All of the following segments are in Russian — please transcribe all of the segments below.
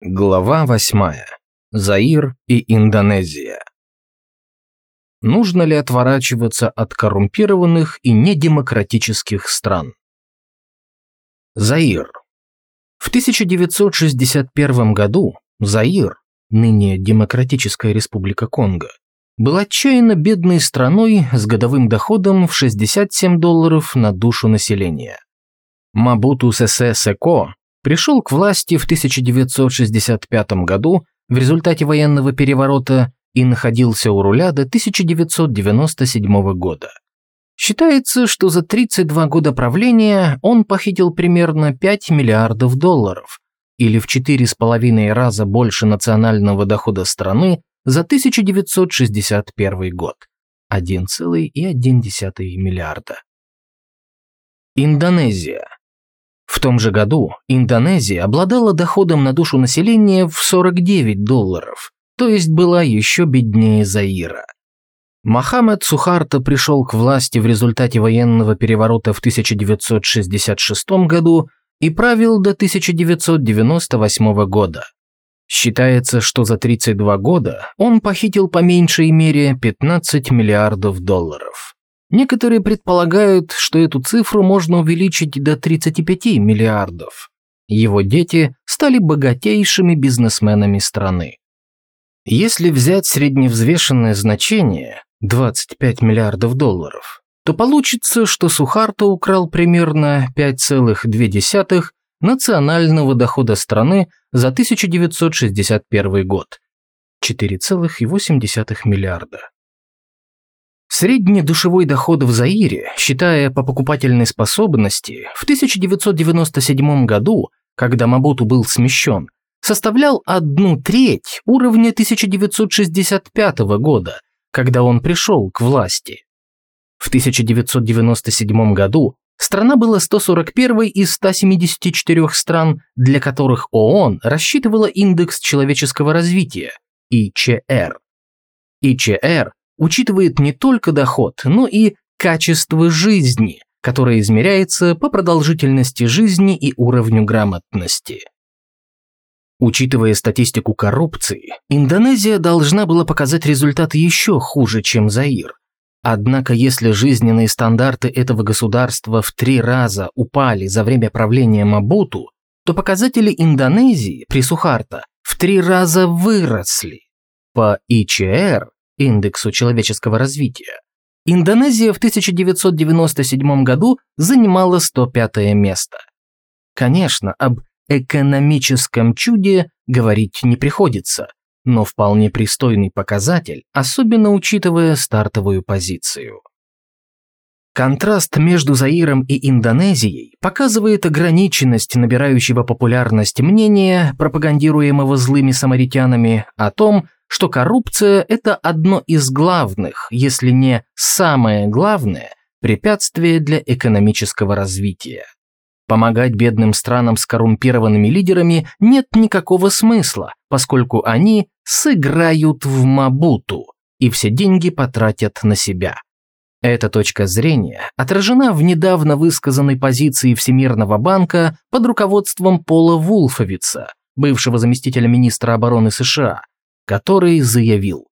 Глава 8. Заир и Индонезия. Нужно ли отворачиваться от коррумпированных и недемократических стран? Заир. В 1961 году Заир, ныне Демократическая Республика Конго, был отчаянно бедной страной с годовым доходом в 67 долларов на душу населения. Мабуту Сесе Секо пришел к власти в 1965 году в результате военного переворота и находился у руля до 1997 года. Считается, что за 32 года правления он похитил примерно 5 миллиардов долларов, или в 4,5 раза больше национального дохода страны за 1961 год – 1,1 миллиарда. Индонезия – в том же году Индонезия обладала доходом на душу населения в 49 долларов, то есть была еще беднее Заира. Мохаммед Сухарто пришел к власти в результате военного переворота в 1966 году и правил до 1998 года. Считается, что за 32 года он похитил по меньшей мере 15 миллиардов долларов. Некоторые предполагают, что эту цифру можно увеличить до 35 миллиардов. Его дети стали богатейшими бизнесменами страны. Если взять средневзвешенное значение 25 миллиардов долларов, то получится, что Сухарто украл примерно 5,2 национального дохода страны за 1961 год – 4,8 миллиарда. Средний душевой доход в Заире, считая по покупательной способности, в 1997 году, когда Мабуту был смещен, составлял одну треть уровня 1965 года, когда он пришел к власти. В 1997 году страна была 141 из 174 стран, для которых ООН рассчитывала индекс человеческого развития – ИЧР. ИЧР учитывает не только доход, но и качество жизни, которое измеряется по продолжительности жизни и уровню грамотности. Учитывая статистику коррупции, Индонезия должна была показать результаты еще хуже, чем Заир. Однако если жизненные стандарты этого государства в три раза упали за время правления Мабуту, то показатели Индонезии при Сухарто в три раза выросли. По ИЧР индексу человеческого развития, Индонезия в 1997 году занимала 105 место. Конечно, об экономическом чуде говорить не приходится, но вполне пристойный показатель, особенно учитывая стартовую позицию. Контраст между Заиром и Индонезией показывает ограниченность набирающего популярность мнения, пропагандируемого злыми самаритянами, о том, что коррупция – это одно из главных, если не самое главное, препятствие для экономического развития. Помогать бедным странам с коррумпированными лидерами нет никакого смысла, поскольку они сыграют в Мабуту и все деньги потратят на себя. Эта точка зрения отражена в недавно высказанной позиции Всемирного банка под руководством Пола Вулфовица, бывшего заместителя министра обороны США, который заявил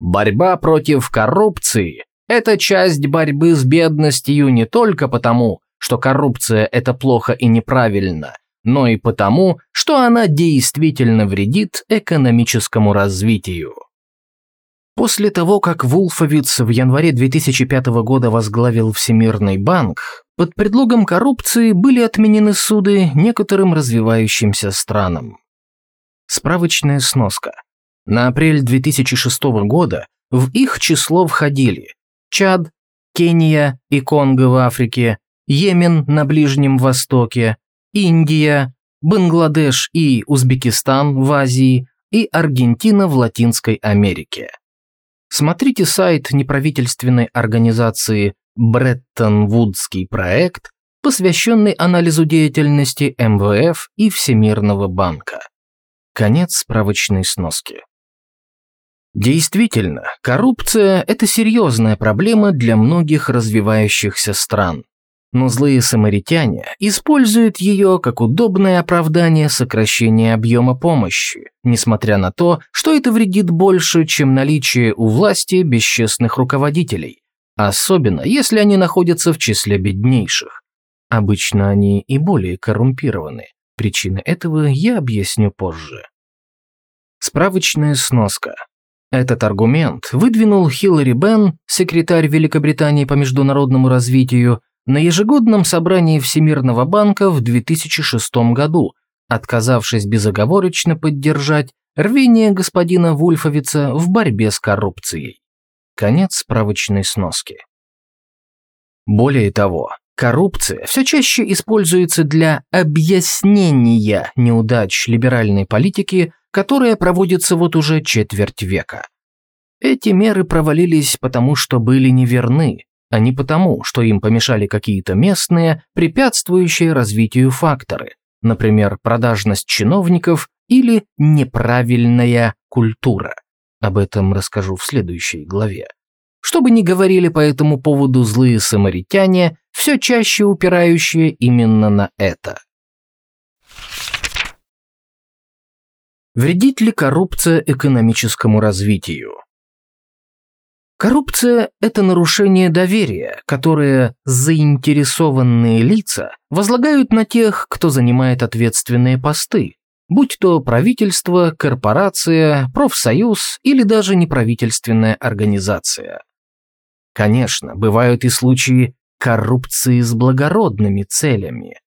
«Борьба против коррупции – это часть борьбы с бедностью не только потому, что коррупция – это плохо и неправильно, но и потому, что она действительно вредит экономическому развитию». После того, как Вулфовиц в январе 2005 года возглавил Всемирный банк, под предлогом коррупции были отменены суды некоторым развивающимся странам. Справочная сноска. На апрель 2006 года в их число входили Чад, Кения и Конго в Африке, Йемен на Ближнем Востоке, Индия, Бангладеш и Узбекистан в Азии и Аргентина в Латинской Америке. Смотрите сайт неправительственной организации Бреттон-Вудский проект, посвященный анализу деятельности МВФ и Всемирного банка. Конец справочной сноски. Действительно, коррупция – это серьезная проблема для многих развивающихся стран. Но злые самаритяне используют ее как удобное оправдание сокращения объема помощи, несмотря на то, что это вредит больше, чем наличие у власти бесчестных руководителей, особенно если они находятся в числе беднейших. Обычно они и более коррумпированы. Причины этого я объясню позже. Справочная сноска. Этот аргумент выдвинул Хиллари Бен, секретарь Великобритании по международному развитию, на ежегодном собрании Всемирного банка в 2006 году, отказавшись безоговорочно поддержать рвение господина Вульфовица в борьбе с коррупцией. Конец справочной сноски. Более того, коррупция все чаще используется для объяснения неудач либеральной политики, которая проводится вот уже четверть века. Эти меры провалились потому, что были неверны, а не потому, что им помешали какие-то местные, препятствующие развитию факторы, например, продажность чиновников или неправильная культура. Об этом расскажу в следующей главе. Что бы ни говорили по этому поводу злые самаритяне, все чаще упирающие именно на это. Вредит ли коррупция экономическому развитию? Коррупция – это нарушение доверия, которое заинтересованные лица возлагают на тех, кто занимает ответственные посты, будь то правительство, корпорация, профсоюз или даже неправительственная организация. Конечно, бывают и случаи коррупции с благородными целями.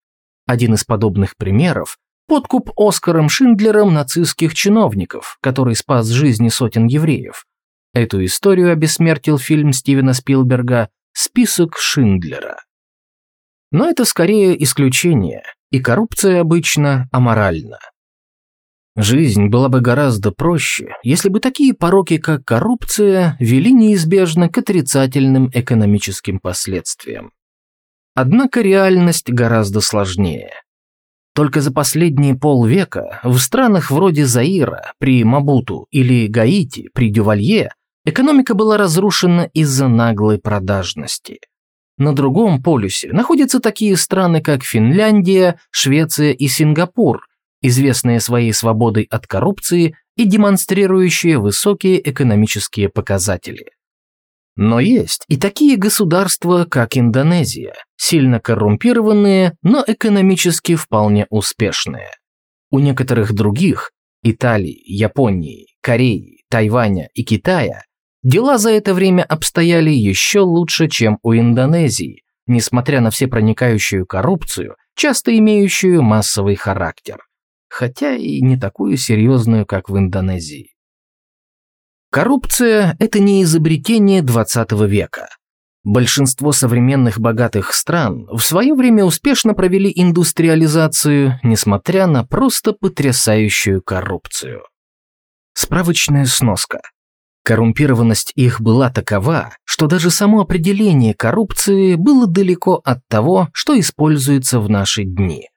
Один из подобных примеров – подкуп Оскаром Шиндлером нацистских чиновников, который спас жизни сотен евреев. Эту историю обессмертил фильм Стивена Спилберга «Список Шиндлера». Но это скорее исключение, и коррупция обычно аморальна. Жизнь была бы гораздо проще, если бы такие пороки, как коррупция, вели неизбежно к отрицательным экономическим последствиям. Однако реальность гораздо сложнее. Только за последние полвека в странах вроде Заира при Мабуту или Гаити при Дювалье Экономика была разрушена из-за наглой продажности. На другом полюсе находятся такие страны, как Финляндия, Швеция и Сингапур, известные своей свободой от коррупции и демонстрирующие высокие экономические показатели. Но есть и такие государства, как Индонезия, сильно коррумпированные, но экономически вполне успешные. У некоторых других – Италии, Японии, Кореи, Тайваня и Китая Дела за это время обстояли еще лучше, чем у Индонезии, несмотря на все проникающую коррупцию, часто имеющую массовый характер. Хотя и не такую серьезную, как в Индонезии. Коррупция – это не изобретение 20 века. Большинство современных богатых стран в свое время успешно провели индустриализацию, несмотря на просто потрясающую коррупцию. Справочная сноска – Коррумпированность их была такова, что даже само определение коррупции было далеко от того, что используется в наши дни.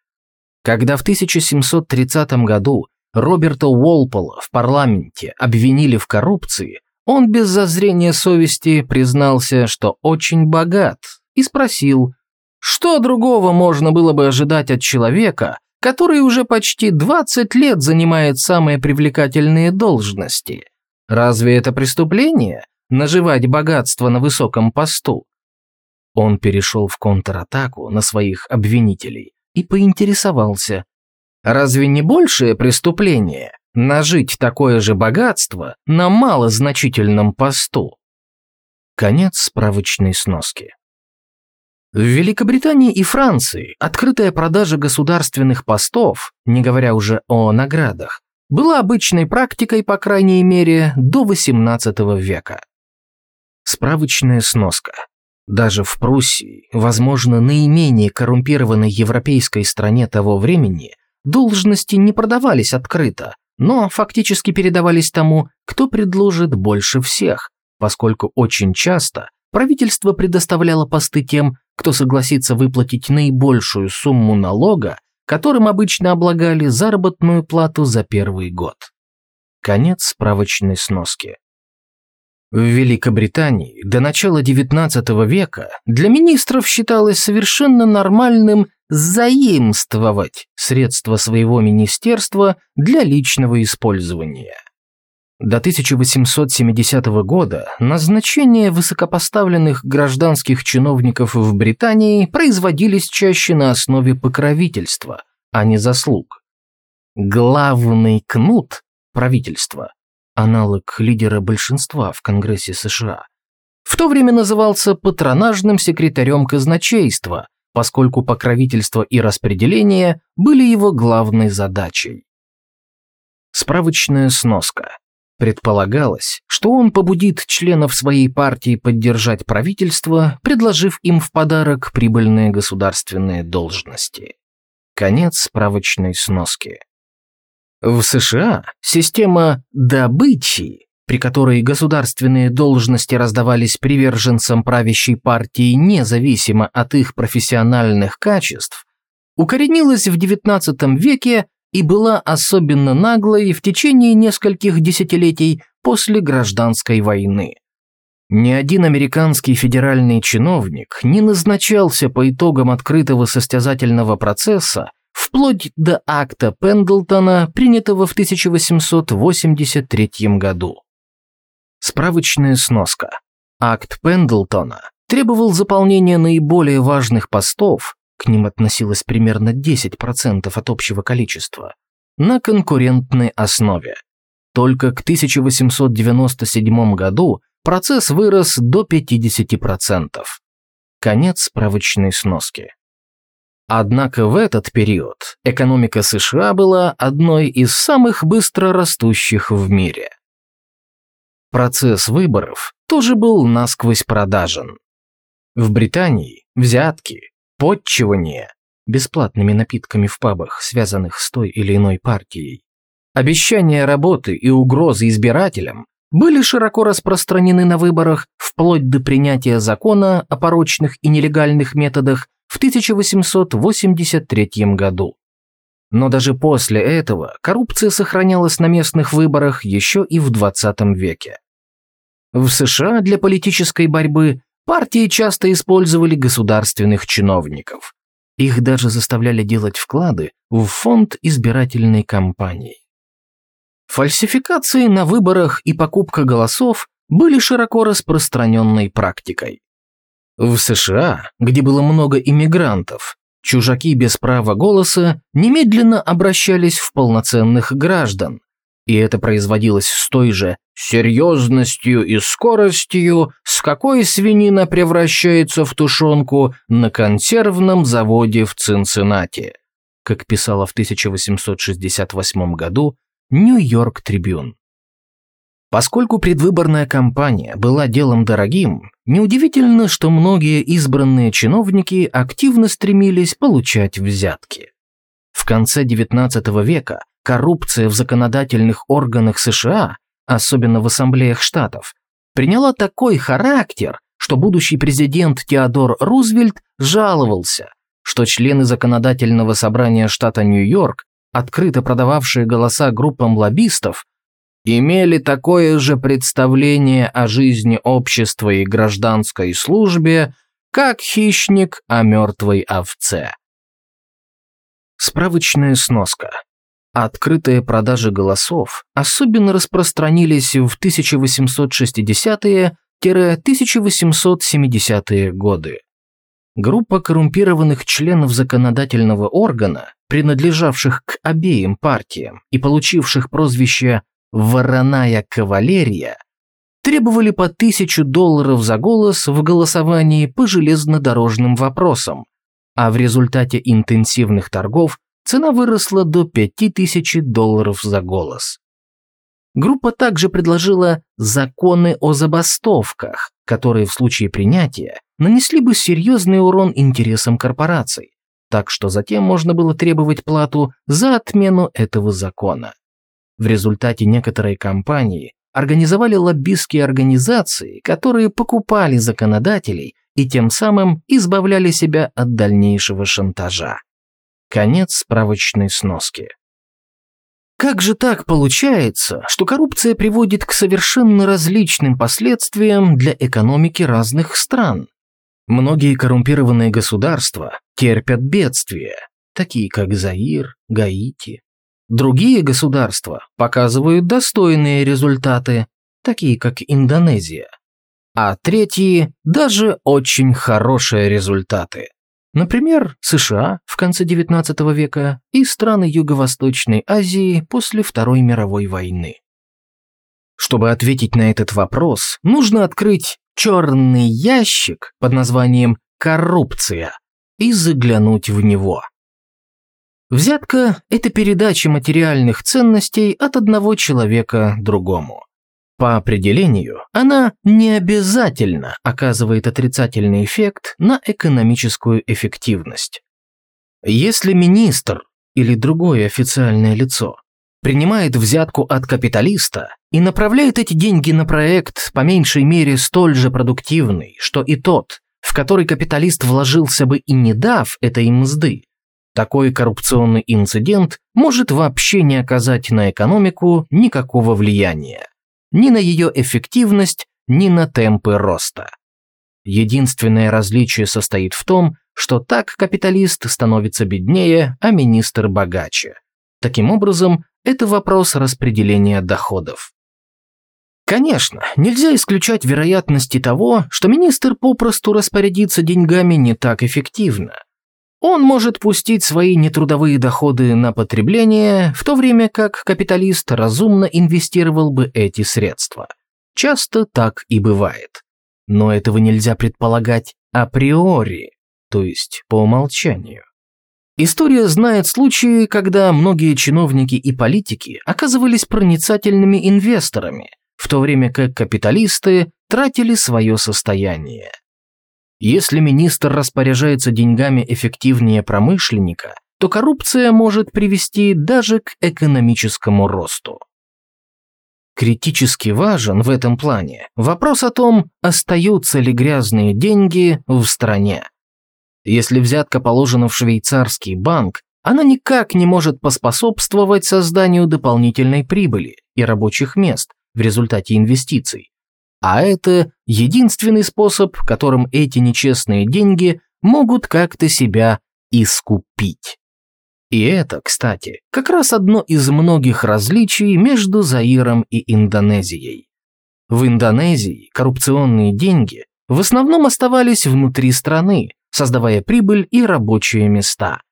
Когда в 1730 году Роберта Уолпола в парламенте обвинили в коррупции, он без зазрения совести признался, что очень богат, и спросил, что другого можно было бы ожидать от человека, который уже почти 20 лет занимает самые привлекательные должности – Разве это преступление – наживать богатство на высоком посту? Он перешел в контратаку на своих обвинителей и поинтересовался, разве не большее преступление нажить такое же богатство на малозначительном посту? Конец справочной сноски. В Великобритании и Франции открытая продажа государственных постов, не говоря уже о наградах, была обычной практикой, по крайней мере, до XVIII века. Справочная сноска. Даже в Пруссии, возможно, наименее коррумпированной европейской стране того времени, должности не продавались открыто, но фактически передавались тому, кто предложит больше всех, поскольку очень часто правительство предоставляло посты тем, кто согласится выплатить наибольшую сумму налога которым обычно облагали заработную плату за первый год. Конец справочной сноски. В Великобритании до начала XIX века для министров считалось совершенно нормальным заимствовать средства своего министерства для личного использования. До 1870 года назначения высокопоставленных гражданских чиновников в Британии производились чаще на основе покровительства, а не заслуг. Главный кнут правительства, аналог лидера большинства в Конгрессе США, в то время назывался патронажным секретарем казначейства, поскольку покровительство и распределение были его главной задачей. Справочная сноска. Предполагалось, что он побудит членов своей партии поддержать правительство, предложив им в подарок прибыльные государственные должности. Конец справочной сноски. В США система добычи, при которой государственные должности раздавались приверженцам правящей партии независимо от их профессиональных качеств, укоренилась в XIX веке и была особенно наглой в течение нескольких десятилетий после гражданской войны. Ни один американский федеральный чиновник не назначался по итогам открытого состязательного процесса вплоть до акта Пендлтона, принятого в 1883 году. Справочная сноска. Акт Пендлтона требовал заполнения наиболее важных постов, к ним относилось примерно 10% от общего количества, на конкурентной основе. Только к 1897 году процесс вырос до 50%. Конец справочной сноски. Однако в этот период экономика США была одной из самых быстро растущих в мире. Процесс выборов тоже был насквозь продажен. В Британии взятки, подчивание бесплатными напитками в пабах, связанных с той или иной партией, обещания работы и угрозы избирателям были широко распространены на выборах вплоть до принятия закона о порочных и нелегальных методах в 1883 году. Но даже после этого коррупция сохранялась на местных выборах еще и в 20 веке. В США для политической борьбы Партии часто использовали государственных чиновников. Их даже заставляли делать вклады в фонд избирательной кампании. Фальсификации на выборах и покупка голосов были широко распространенной практикой. В США, где было много иммигрантов, чужаки без права голоса немедленно обращались в полноценных граждан, и это производилось с той же серьезностью и скоростью, с какой свинина превращается в тушенку на консервном заводе в Цинциннати, как писала в 1868 году Нью-Йорк Трибюн. Поскольку предвыборная кампания была делом дорогим, неудивительно, что многие избранные чиновники активно стремились получать взятки. В конце XIX века коррупция в законодательных органах США, особенно в ассамблеях штатов, приняла такой характер, что будущий президент Теодор Рузвельт жаловался, что члены законодательного собрания штата Нью-Йорк, открыто продававшие голоса группам лоббистов, имели такое же представление о жизни общества и гражданской службе, как хищник о мертвой овце. Справочная сноска. Открытые продажи голосов особенно распространились в 1860-1870-е годы. Группа коррумпированных членов законодательного органа, принадлежавших к обеим партиям и получивших прозвище «вороная кавалерия», требовали по тысячу долларов за голос в голосовании по железнодорожным вопросам, а в результате интенсивных торгов цена выросла до 5000 долларов за голос. Группа также предложила законы о забастовках, которые в случае принятия нанесли бы серьезный урон интересам корпораций, так что затем можно было требовать плату за отмену этого закона. В результате некоторые компании организовали лоббистские организации, которые покупали законодателей и тем самым избавляли себя от дальнейшего шантажа. Конец справочной сноски. Как же так получается, что коррупция приводит к совершенно различным последствиям для экономики разных стран? Многие коррумпированные государства терпят бедствия, такие как Заир, Гаити. Другие государства показывают достойные результаты, такие как Индонезия. А третьи – даже очень хорошие результаты. Например, США в конце XIX века и страны Юго-Восточной Азии после Второй мировой войны. Чтобы ответить на этот вопрос, нужно открыть черный ящик под названием «коррупция» и заглянуть в него. Взятка – это передача материальных ценностей от одного человека другому. По определению, она не обязательно оказывает отрицательный эффект на экономическую эффективность. Если министр или другое официальное лицо принимает взятку от капиталиста и направляет эти деньги на проект по меньшей мере столь же продуктивный, что и тот, в который капиталист вложился бы и не дав этой мзды, такой коррупционный инцидент может вообще не оказать на экономику никакого влияния ни на ее эффективность, ни на темпы роста. Единственное различие состоит в том, что так капиталист становится беднее, а министр богаче. Таким образом, это вопрос распределения доходов. Конечно, нельзя исключать вероятности того, что министр попросту распорядится деньгами не так эффективно – он может пустить свои нетрудовые доходы на потребление, в то время как капиталист разумно инвестировал бы эти средства. Часто так и бывает. Но этого нельзя предполагать априори, то есть по умолчанию. История знает случаи, когда многие чиновники и политики оказывались проницательными инвесторами, в то время как капиталисты тратили свое состояние. Если министр распоряжается деньгами эффективнее промышленника, то коррупция может привести даже к экономическому росту. Критически важен в этом плане вопрос о том, остаются ли грязные деньги в стране. Если взятка положена в швейцарский банк, она никак не может поспособствовать созданию дополнительной прибыли и рабочих мест в результате инвестиций, а это единственный способ, которым эти нечестные деньги могут как-то себя искупить. И это, кстати, как раз одно из многих различий между Заиром и Индонезией. В Индонезии коррупционные деньги в основном оставались внутри страны, создавая прибыль и рабочие места.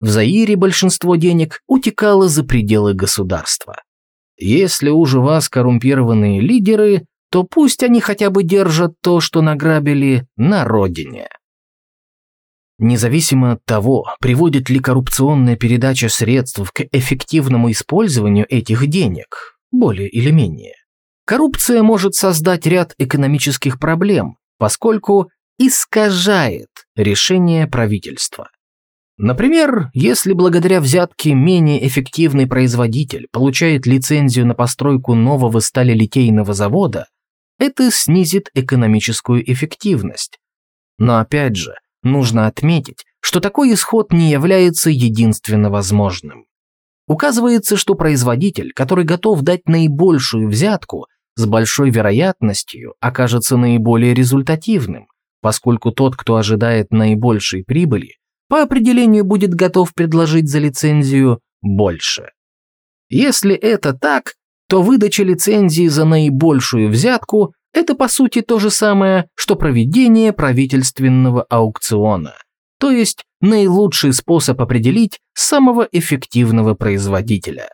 В Заире большинство денег утекало за пределы государства. Если уж у вас коррумпированные лидеры, то пусть они хотя бы держат то, что награбили, на родине. Независимо от того, приводит ли коррупционная передача средств к эффективному использованию этих денег, более или менее, коррупция может создать ряд экономических проблем, поскольку искажает решение правительства. Например, если благодаря взятке менее эффективный производитель получает лицензию на постройку нового сталелитейного завода, это снизит экономическую эффективность. Но опять же, нужно отметить, что такой исход не является единственно возможным. Указывается, что производитель, который готов дать наибольшую взятку, с большой вероятностью окажется наиболее результативным, поскольку тот, кто ожидает наибольшей прибыли, по определению будет готов предложить за лицензию больше. Если это так, то выдача лицензии за наибольшую взятку – это по сути то же самое, что проведение правительственного аукциона, то есть наилучший способ определить самого эффективного производителя.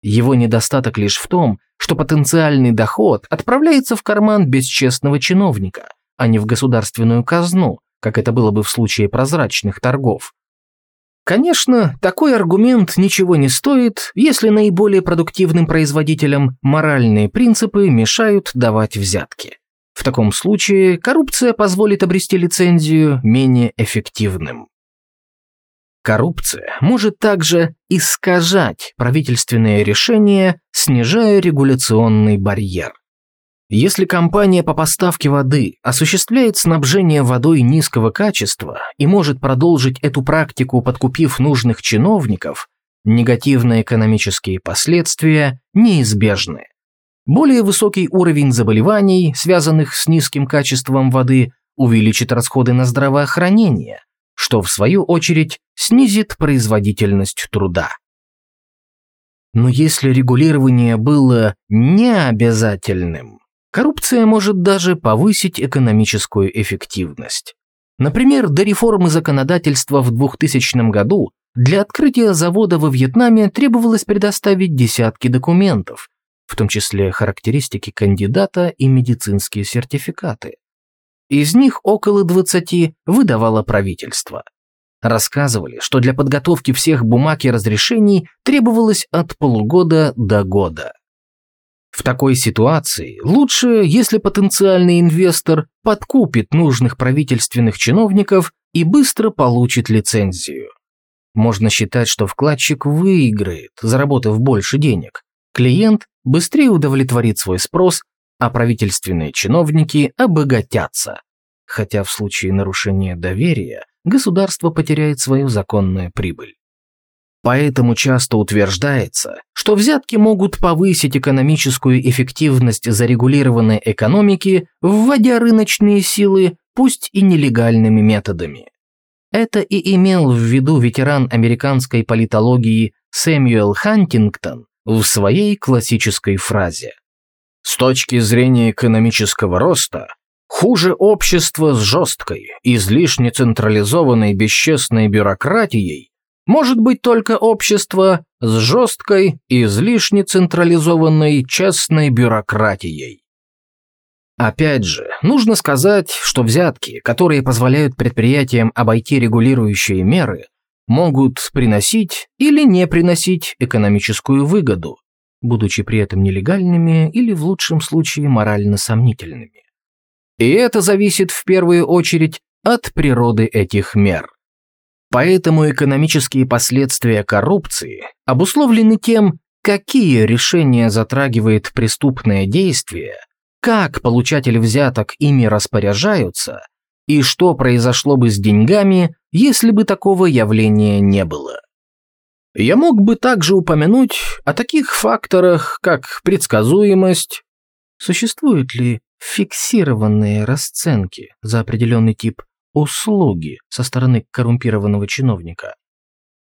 Его недостаток лишь в том, что потенциальный доход отправляется в карман бесчестного чиновника, а не в государственную казну, как это было бы в случае прозрачных торгов. Конечно, такой аргумент ничего не стоит, если наиболее продуктивным производителям моральные принципы мешают давать взятки. В таком случае коррупция позволит обрести лицензию менее эффективным. Коррупция может также искажать правительственные решения, снижая регуляционный барьер. Если компания по поставке воды осуществляет снабжение водой низкого качества и может продолжить эту практику, подкупив нужных чиновников, негативные экономические последствия неизбежны. Более высокий уровень заболеваний, связанных с низким качеством воды, увеличит расходы на здравоохранение, что в свою очередь снизит производительность труда. Но если регулирование было необязательным, коррупция может даже повысить экономическую эффективность. Например, до реформы законодательства в 2000 году для открытия завода во Вьетнаме требовалось предоставить десятки документов, в том числе характеристики кандидата и медицинские сертификаты. Из них около 20 выдавало правительство. Рассказывали, что для подготовки всех бумаг и разрешений требовалось от полугода до года. В такой ситуации лучше, если потенциальный инвестор подкупит нужных правительственных чиновников и быстро получит лицензию. Можно считать, что вкладчик выиграет, заработав больше денег. Клиент быстрее удовлетворит свой спрос, а правительственные чиновники обогатятся. Хотя в случае нарушения доверия государство потеряет свою законную прибыль. Поэтому часто утверждается, что взятки могут повысить экономическую эффективность зарегулированной экономики, вводя рыночные силы, пусть и нелегальными методами. Это и имел в виду ветеран американской политологии Сэмюэл Хантингтон в своей классической фразе. С точки зрения экономического роста, Хуже общества с жесткой, излишне централизованной бесчестной бюрократией может быть только общество с жесткой, излишне централизованной честной бюрократией. Опять же, нужно сказать, что взятки, которые позволяют предприятиям обойти регулирующие меры, могут приносить или не приносить экономическую выгоду, будучи при этом нелегальными или в лучшем случае морально сомнительными. И это зависит в первую очередь от природы этих мер. Поэтому экономические последствия коррупции обусловлены тем, какие решения затрагивает преступное действие, как получатели взяток ими распоряжаются и что произошло бы с деньгами, если бы такого явления не было. Я мог бы также упомянуть о таких факторах, как предсказуемость, существует ли фиксированные расценки за определенный тип услуги со стороны коррумпированного чиновника.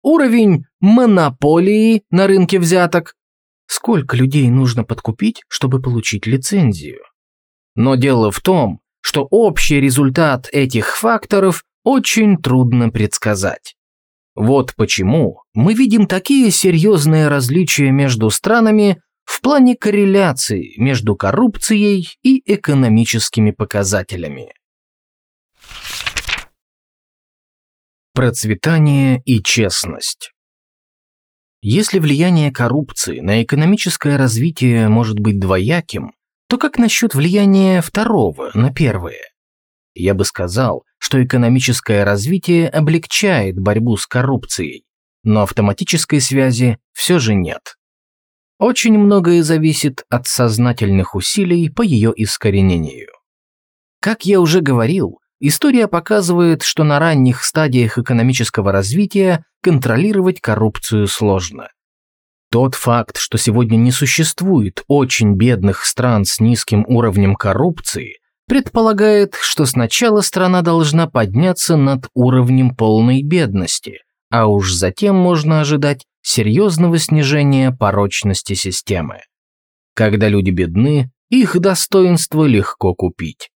Уровень монополии на рынке взяток. Сколько людей нужно подкупить, чтобы получить лицензию? Но дело в том, что общий результат этих факторов очень трудно предсказать. Вот почему мы видим такие серьезные различия между странами, в плане корреляции между коррупцией и экономическими показателями. Процветание и честность. Если влияние коррупции на экономическое развитие может быть двояким, то как насчет влияния второго на первое? Я бы сказал, что экономическое развитие облегчает борьбу с коррупцией, но автоматической связи все же нет. Очень многое зависит от сознательных усилий по ее искоренению. Как я уже говорил, история показывает, что на ранних стадиях экономического развития контролировать коррупцию сложно. Тот факт, что сегодня не существует очень бедных стран с низким уровнем коррупции, предполагает, что сначала страна должна подняться над уровнем полной бедности, а уж затем можно ожидать серьезного снижения порочности системы. Когда люди бедны, их достоинство легко купить.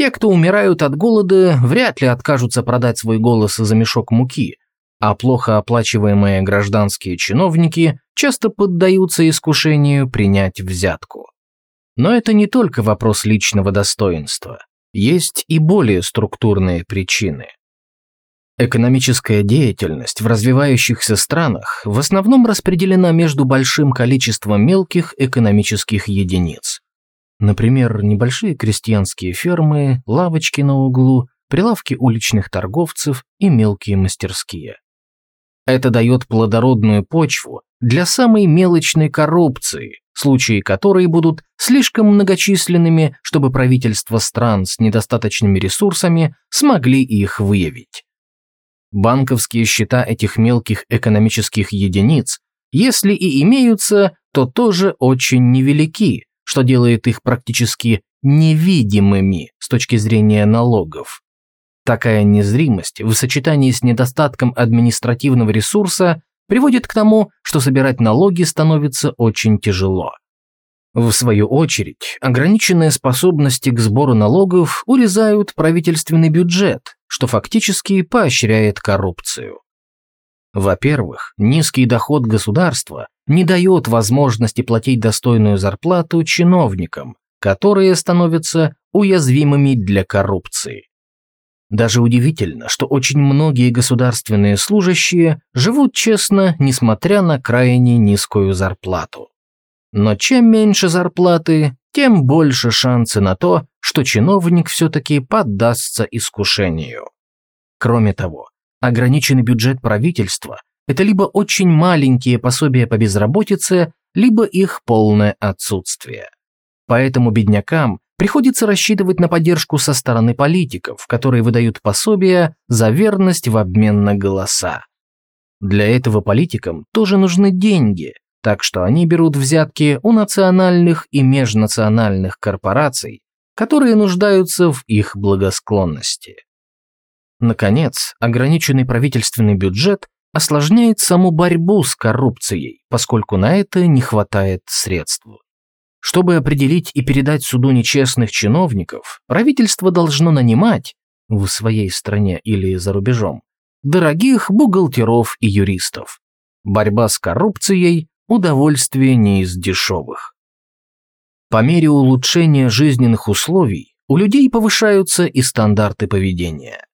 Те, кто умирают от голода, вряд ли откажутся продать свой голос за мешок муки, а плохо оплачиваемые гражданские чиновники часто поддаются искушению принять взятку. Но это не только вопрос личного достоинства. Есть и более структурные причины. Экономическая деятельность в развивающихся странах в основном распределена между большим количеством мелких экономических единиц. Например, небольшие крестьянские фермы, лавочки на углу, прилавки уличных торговцев и мелкие мастерские. Это дает плодородную почву для самой мелочной коррупции, случаи которой будут слишком многочисленными, чтобы правительства стран с недостаточными ресурсами смогли их выявить. Банковские счета этих мелких экономических единиц, если и имеются, то тоже очень невелики, что делает их практически невидимыми с точки зрения налогов. Такая незримость в сочетании с недостатком административного ресурса приводит к тому, что собирать налоги становится очень тяжело. В свою очередь, ограниченные способности к сбору налогов урезают правительственный бюджет, что фактически поощряет коррупцию. Во-первых, низкий доход государства не дает возможности платить достойную зарплату чиновникам, которые становятся уязвимыми для коррупции. Даже удивительно, что очень многие государственные служащие живут честно, несмотря на крайне низкую зарплату. Но чем меньше зарплаты, тем больше шансы на то, что чиновник все-таки поддастся искушению. Кроме того, ограниченный бюджет правительства – это либо очень маленькие пособия по безработице, либо их полное отсутствие. Поэтому беднякам приходится рассчитывать на поддержку со стороны политиков, которые выдают пособия за верность в обмен на голоса. Для этого политикам тоже нужны деньги, так что они берут взятки у национальных и межнациональных корпораций, которые нуждаются в их благосклонности. Наконец, ограниченный правительственный бюджет осложняет саму борьбу с коррупцией, поскольку на это не хватает средств. Чтобы определить и передать суду нечестных чиновников, правительство должно нанимать, в своей стране или за рубежом, дорогих бухгалтеров и юристов. Борьба с коррупцией – удовольствие не из дешевых. По мере улучшения жизненных условий у людей повышаются и стандарты поведения.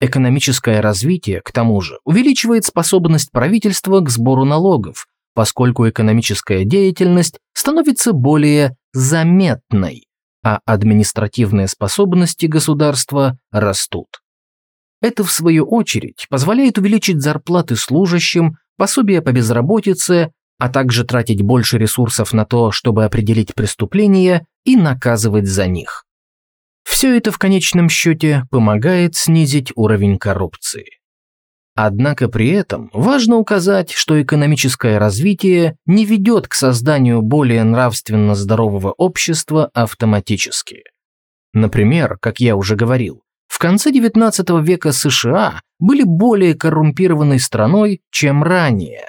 Экономическое развитие, к тому же, увеличивает способность правительства к сбору налогов, поскольку экономическая деятельность становится более заметной, а административные способности государства растут. Это, в свою очередь, позволяет увеличить зарплаты служащим, пособия по безработице, а также тратить больше ресурсов на то, чтобы определить преступления и наказывать за них. Все это в конечном счете помогает снизить уровень коррупции. Однако при этом важно указать, что экономическое развитие не ведет к созданию более нравственно здорового общества автоматически. Например, как я уже говорил, в конце XIX века США были более коррумпированной страной, чем ранее.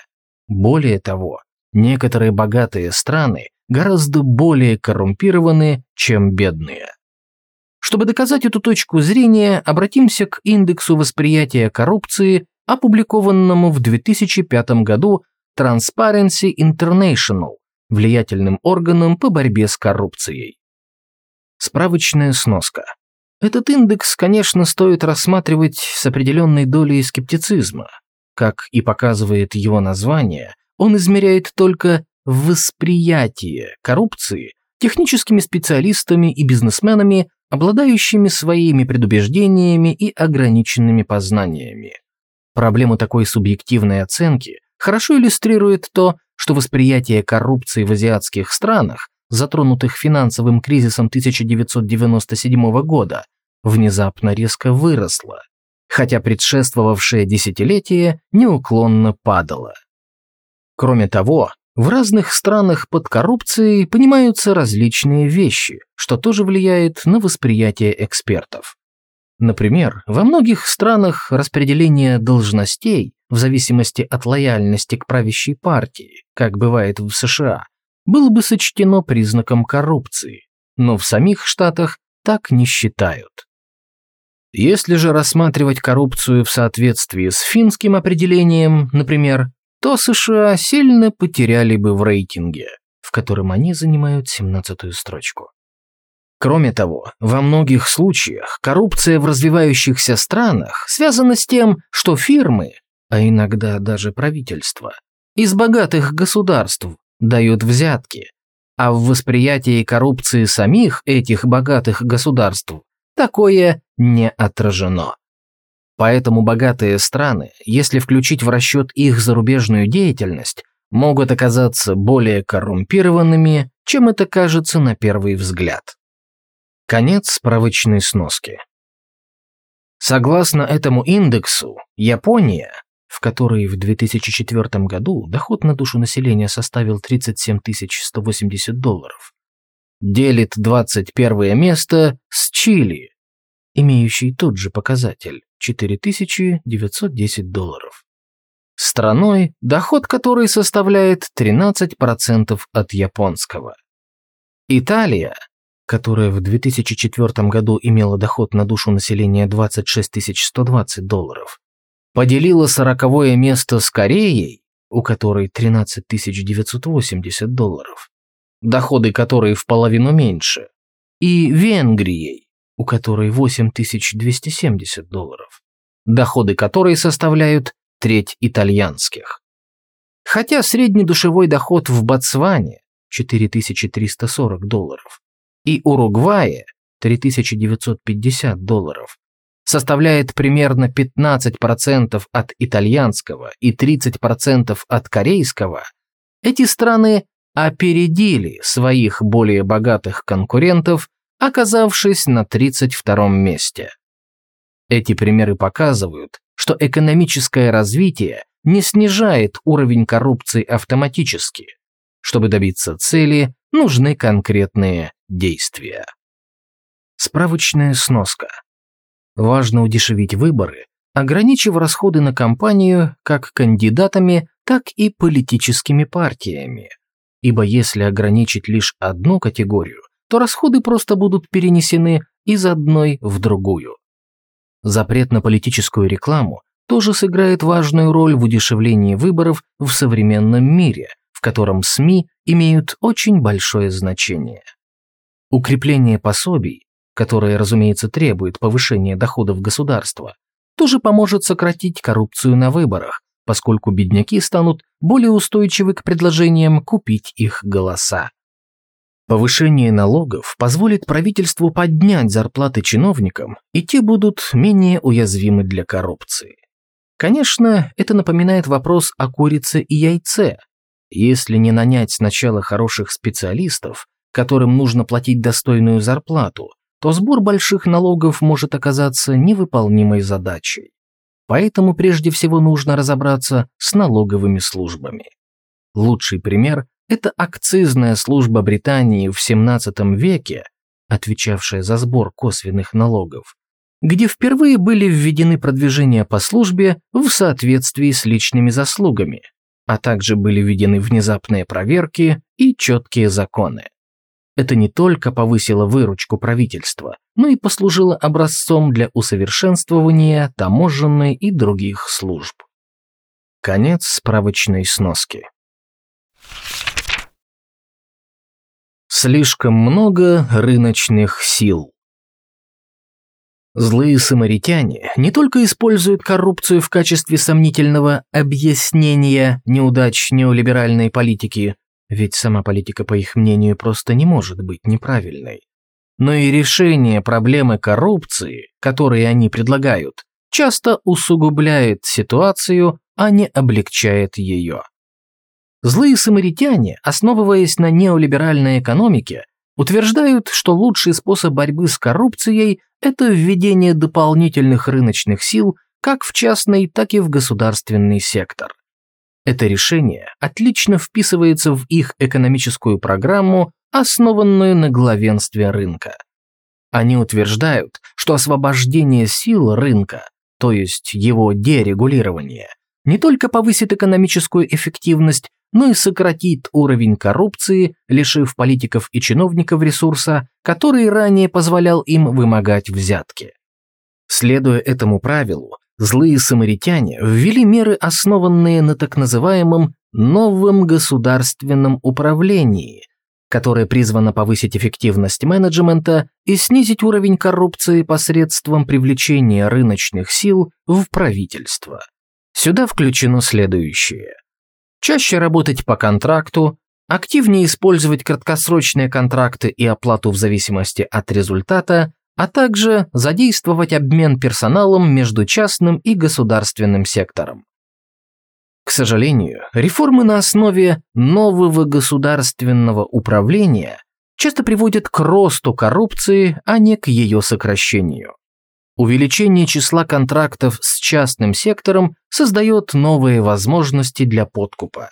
Более того, некоторые богатые страны гораздо более коррумпированы, чем бедные. Чтобы доказать эту точку зрения, обратимся к индексу восприятия коррупции опубликованному в 2005 году Transparency International, влиятельным органом по борьбе с коррупцией. Справочная сноска. Этот индекс, конечно, стоит рассматривать с определенной долей скептицизма. Как и показывает его название, он измеряет только восприятие коррупции техническими специалистами и бизнесменами, обладающими своими предубеждениями и ограниченными познаниями. Проблему такой субъективной оценки хорошо иллюстрирует то, что восприятие коррупции в азиатских странах, затронутых финансовым кризисом 1997 года, внезапно резко выросло, хотя предшествовавшее десятилетие неуклонно падало. Кроме того, в разных странах под коррупцией понимаются различные вещи, что тоже влияет на восприятие экспертов. Например, во многих странах распределение должностей в зависимости от лояльности к правящей партии, как бывает в США, было бы сочтено признаком коррупции, но в самих штатах так не считают. Если же рассматривать коррупцию в соответствии с финским определением, например, то США сильно потеряли бы в рейтинге, в котором они занимают 17-ю строчку. Кроме того, во многих случаях коррупция в развивающихся странах связана с тем, что фирмы, а иногда даже правительства, из богатых государств дают взятки, а в восприятии коррупции самих этих богатых государств такое не отражено. Поэтому богатые страны, если включить в расчет их зарубежную деятельность, могут оказаться более коррумпированными, чем это кажется на первый взгляд. Конец справочной сноски. Согласно этому индексу, Япония, в которой в 2004 году доход на душу населения составил 37 180 долларов, делит 21 место с Чили, имеющий тот же показатель – 4910 долларов. Страной, доход которой составляет 13% от японского. Италия, которая в 2004 году имела доход на душу населения 26 120 долларов, поделила сороковое место с Кореей, у которой 13 980 долларов, доходы которой в половину меньше, и Венгрией, у которой 8270 долларов, доходы которой составляют треть итальянских. Хотя средний душевой доход в Ботсване 4340 долларов и Уругвае 3950 долларов составляет примерно 15% от итальянского и 30% от корейского, эти страны опередили своих более богатых конкурентов, оказавшись на 32 месте. Эти примеры показывают, что экономическое развитие не снижает уровень коррупции автоматически. Чтобы добиться цели, нужны конкретные действия. Справочная сноска. Важно удешевить выборы, ограничив расходы на кампанию как кандидатами, так и политическими партиями. Ибо если ограничить лишь одну категорию, то расходы просто будут перенесены из одной в другую. Запрет на политическую рекламу тоже сыграет важную роль в удешевлении выборов в современном мире, в котором СМИ имеют очень большое значение. Укрепление пособий, которое, разумеется, требует повышения доходов государства, тоже поможет сократить коррупцию на выборах, поскольку бедняки станут более устойчивы к предложениям купить их голоса. Повышение налогов позволит правительству поднять зарплаты чиновникам, и те будут менее уязвимы для коррупции. Конечно, это напоминает вопрос о курице и яйце. Если не нанять сначала хороших специалистов, которым нужно платить достойную зарплату, то сбор больших налогов может оказаться невыполнимой задачей. Поэтому прежде всего нужно разобраться с налоговыми службами. Лучший пример это акцизная служба Британии в XVII веке, отвечавшая за сбор косвенных налогов, где впервые были введены продвижения по службе в соответствии с личными заслугами, а также были введены внезапные проверки и четкие законы. Это не только повысило выручку правительства, но и послужило образцом для усовершенствования таможенной и других служб. Конец справочной сноски. Слишком много рыночных сил. Злые самаритяне не только используют коррупцию в качестве сомнительного объяснения неудач неолиберальной политики, ведь сама политика, по их мнению, просто не может быть неправильной, но и решение проблемы коррупции, которые они предлагают, часто усугубляет ситуацию, а не облегчает ее. Злые самаритяне, основываясь на неолиберальной экономике, утверждают, что лучший способ борьбы с коррупцией – это введение дополнительных рыночных сил как в частный, так и в государственный сектор. Это решение отлично вписывается в их экономическую программу, основанную на главенстве рынка. Они утверждают, что освобождение сил рынка, то есть его дерегулирование, не только повысит экономическую эффективность, но и сократит уровень коррупции, лишив политиков и чиновников ресурса, который ранее позволял им вымогать взятки. Следуя этому правилу, злые самаритяне ввели меры, основанные на так называемом новом государственном управлении, которое призвано повысить эффективность менеджмента и снизить уровень коррупции посредством привлечения рыночных сил в правительство. Сюда включено следующее. Чаще работать по контракту, активнее использовать краткосрочные контракты и оплату в зависимости от результата, а также задействовать обмен персоналом между частным и государственным сектором. К сожалению, реформы на основе нового государственного управления часто приводят к росту коррупции, а не к ее сокращению. Увеличение числа контрактов с частным сектором создает новые возможности для подкупа.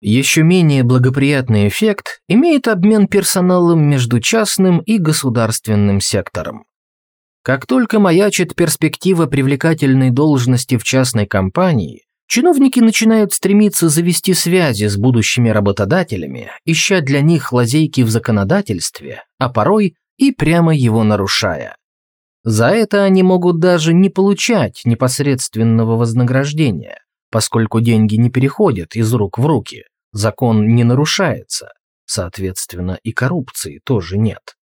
Еще менее благоприятный эффект имеет обмен персоналом между частным и государственным сектором. Как только маячит перспектива привлекательной должности в частной компании, чиновники начинают стремиться завести связи с будущими работодателями, ища для них лазейки в законодательстве, а порой и прямо его нарушая. За это они могут даже не получать непосредственного вознаграждения, поскольку деньги не переходят из рук в руки, закон не нарушается, соответственно, и коррупции тоже нет.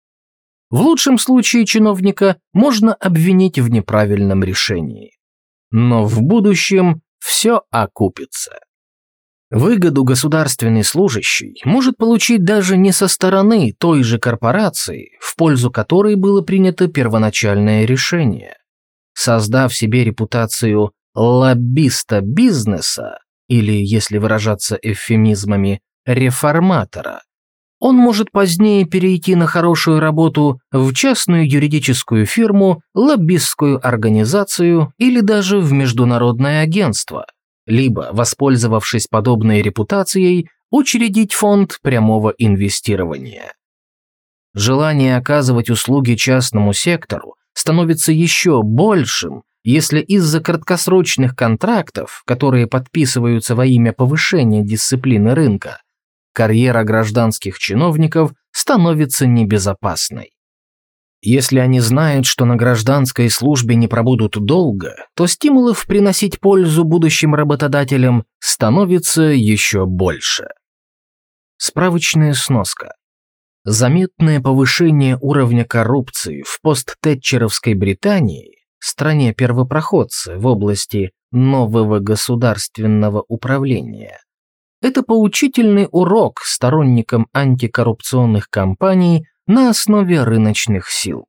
В лучшем случае чиновника можно обвинить в неправильном решении. Но в будущем все окупится. Выгоду государственный служащий может получить даже не со стороны той же корпорации, в пользу которой было принято первоначальное решение. Создав себе репутацию лоббиста бизнеса, или, если выражаться эвфемизмами, реформатора. Он может позднее перейти на хорошую работу в частную юридическую фирму, лоббистскую организацию или даже в международное агентство, либо, воспользовавшись подобной репутацией, учредить фонд прямого инвестирования. Желание оказывать услуги частному сектору становится еще большим, если из-за краткосрочных контрактов, которые подписываются во имя повышения дисциплины рынка, карьера гражданских чиновников становится небезопасной. Если они знают, что на гражданской службе не пробудут долго, то стимулов приносить пользу будущим работодателям становится еще больше. Справочная сноска. Заметное повышение уровня коррупции в посттетчеровской Британии стране первопроходца в области нового государственного управления. Это поучительный урок сторонникам антикоррупционных кампаний на основе рыночных сил.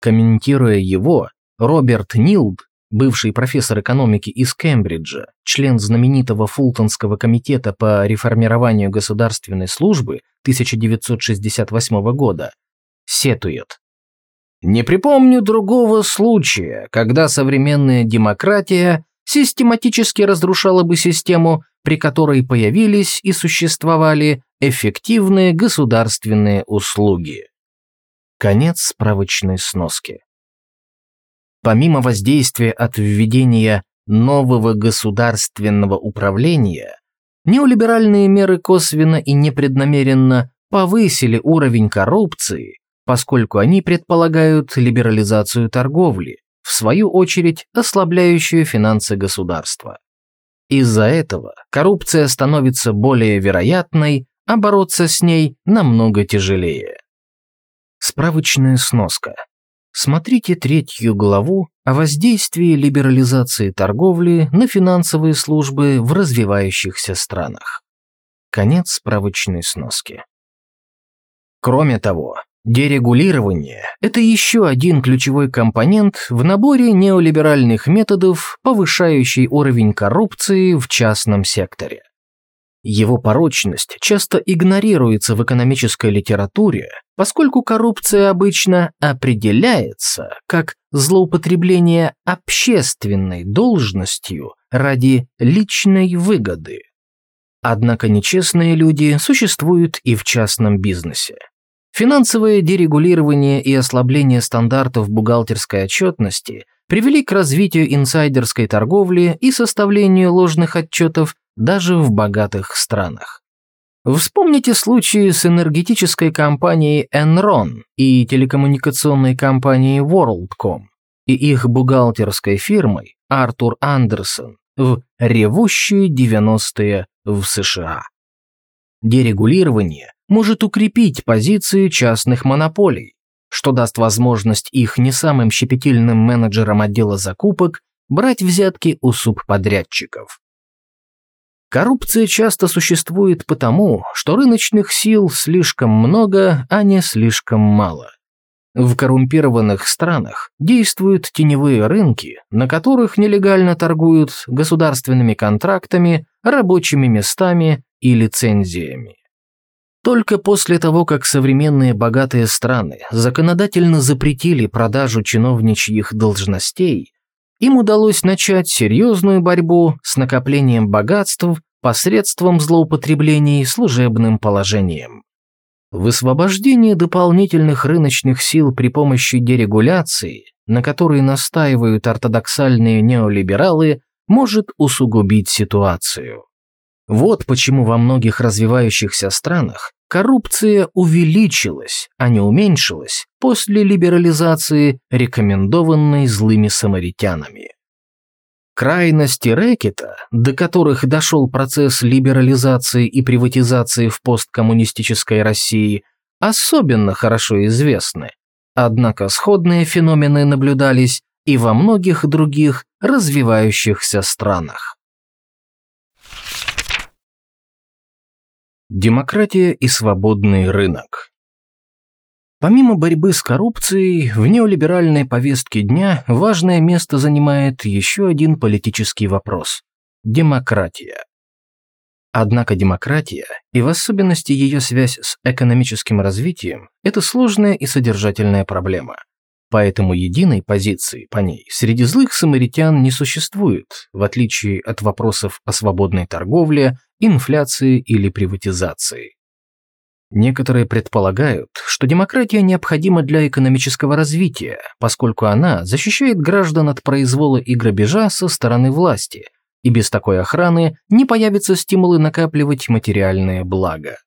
Комментируя его, Роберт Нилд, бывший профессор экономики из Кембриджа, член знаменитого Фултонского комитета по реформированию государственной службы 1968 года, сетует. Не припомню другого случая, когда современная демократия систематически разрушала бы систему, при которой появились и существовали эффективные государственные услуги. Конец справочной сноски. Помимо воздействия от введения нового государственного управления, неолиберальные меры косвенно и непреднамеренно повысили уровень коррупции поскольку они предполагают либерализацию торговли, в свою очередь ослабляющую финансы государства. Из-за этого коррупция становится более вероятной, а бороться с ней намного тяжелее. Справочная сноска. Смотрите третью главу о воздействии либерализации торговли на финансовые службы в развивающихся странах. Конец справочной сноски. Кроме того, Дерегулирование – это еще один ключевой компонент в наборе неолиберальных методов, повышающий уровень коррупции в частном секторе. Его порочность часто игнорируется в экономической литературе, поскольку коррупция обычно определяется как злоупотребление общественной должностью ради личной выгоды. Однако нечестные люди существуют и в частном бизнесе. Финансовое дерегулирование и ослабление стандартов бухгалтерской отчетности привели к развитию инсайдерской торговли и составлению ложных отчетов даже в богатых странах. Вспомните случаи с энергетической компанией Enron и телекоммуникационной компанией WorldCom и их бухгалтерской фирмой Артур Андерсон в ревущие 90-е в США. Дерегулирование может укрепить позиции частных монополий, что даст возможность их не самым щепетильным менеджерам отдела закупок брать взятки у субподрядчиков. Коррупция часто существует потому, что рыночных сил слишком много, а не слишком мало. В коррумпированных странах действуют теневые рынки, на которых нелегально торгуют государственными контрактами, рабочими местами и лицензиями. Только после того, как современные богатые страны законодательно запретили продажу чиновничьих должностей, им удалось начать серьезную борьбу с накоплением богатств посредством злоупотреблений служебным положением. Высвобождение дополнительных рыночных сил при помощи дерегуляции, на которой настаивают ортодоксальные неолибералы, может усугубить ситуацию. Вот почему во многих развивающихся странах коррупция увеличилась, а не уменьшилась после либерализации, рекомендованной злыми самаритянами. Крайности рэкета, до которых дошел процесс либерализации и приватизации в посткоммунистической России, особенно хорошо известны. Однако сходные феномены наблюдались и во многих других развивающихся странах. Демократия и свободный рынок. Помимо борьбы с коррупцией, в неолиберальной повестке дня важное место занимает еще один политический вопрос – демократия. Однако демократия, и в особенности ее связь с экономическим развитием, это сложная и содержательная проблема – Поэтому единой позиции по ней среди злых самаритян не существует, в отличие от вопросов о свободной торговле, инфляции или приватизации. Некоторые предполагают, что демократия необходима для экономического развития, поскольку она защищает граждан от произвола и грабежа со стороны власти, и без такой охраны не появятся стимулы накапливать материальное благо.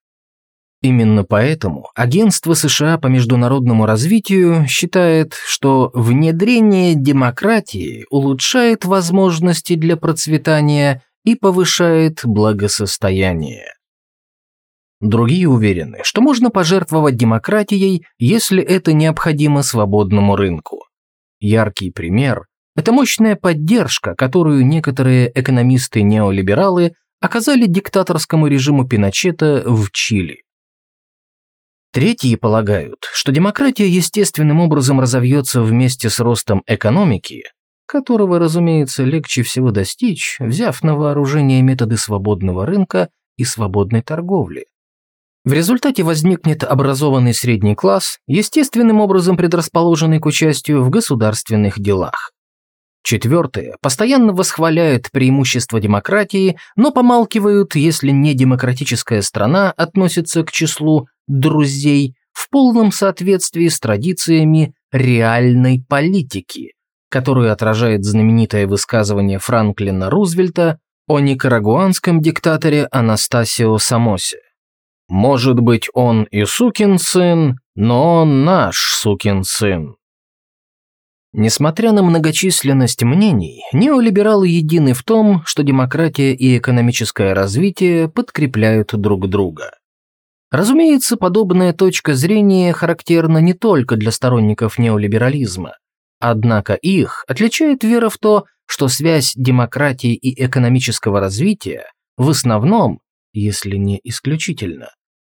Именно поэтому Агентство США по международному развитию считает, что внедрение демократии улучшает возможности для процветания и повышает благосостояние. Другие уверены, что можно пожертвовать демократией, если это необходимо свободному рынку. Яркий пример – это мощная поддержка, которую некоторые экономисты-неолибералы оказали диктаторскому режиму Пиночета в Чили. Третьи полагают, что демократия естественным образом разовьется вместе с ростом экономики, которого, разумеется, легче всего достичь, взяв на вооружение методы свободного рынка и свободной торговли. В результате возникнет образованный средний класс, естественным образом предрасположенный к участию в государственных делах. Четвертые постоянно восхваляют преимущества демократии, но помалкивают, если недемократическая страна относится к числу друзей в полном соответствии с традициями реальной политики, которую отражает знаменитое высказывание Франклина Рузвельта о никарагуанском диктаторе Анастасио Самосе. «Может быть, он и сукин сын, но он наш сукин сын». Несмотря на многочисленность мнений, неолибералы едины в том, что демократия и экономическое развитие подкрепляют друг друга. Разумеется, подобная точка зрения характерна не только для сторонников неолиберализма. Однако их отличает вера в то, что связь демократии и экономического развития в основном, если не исключительно,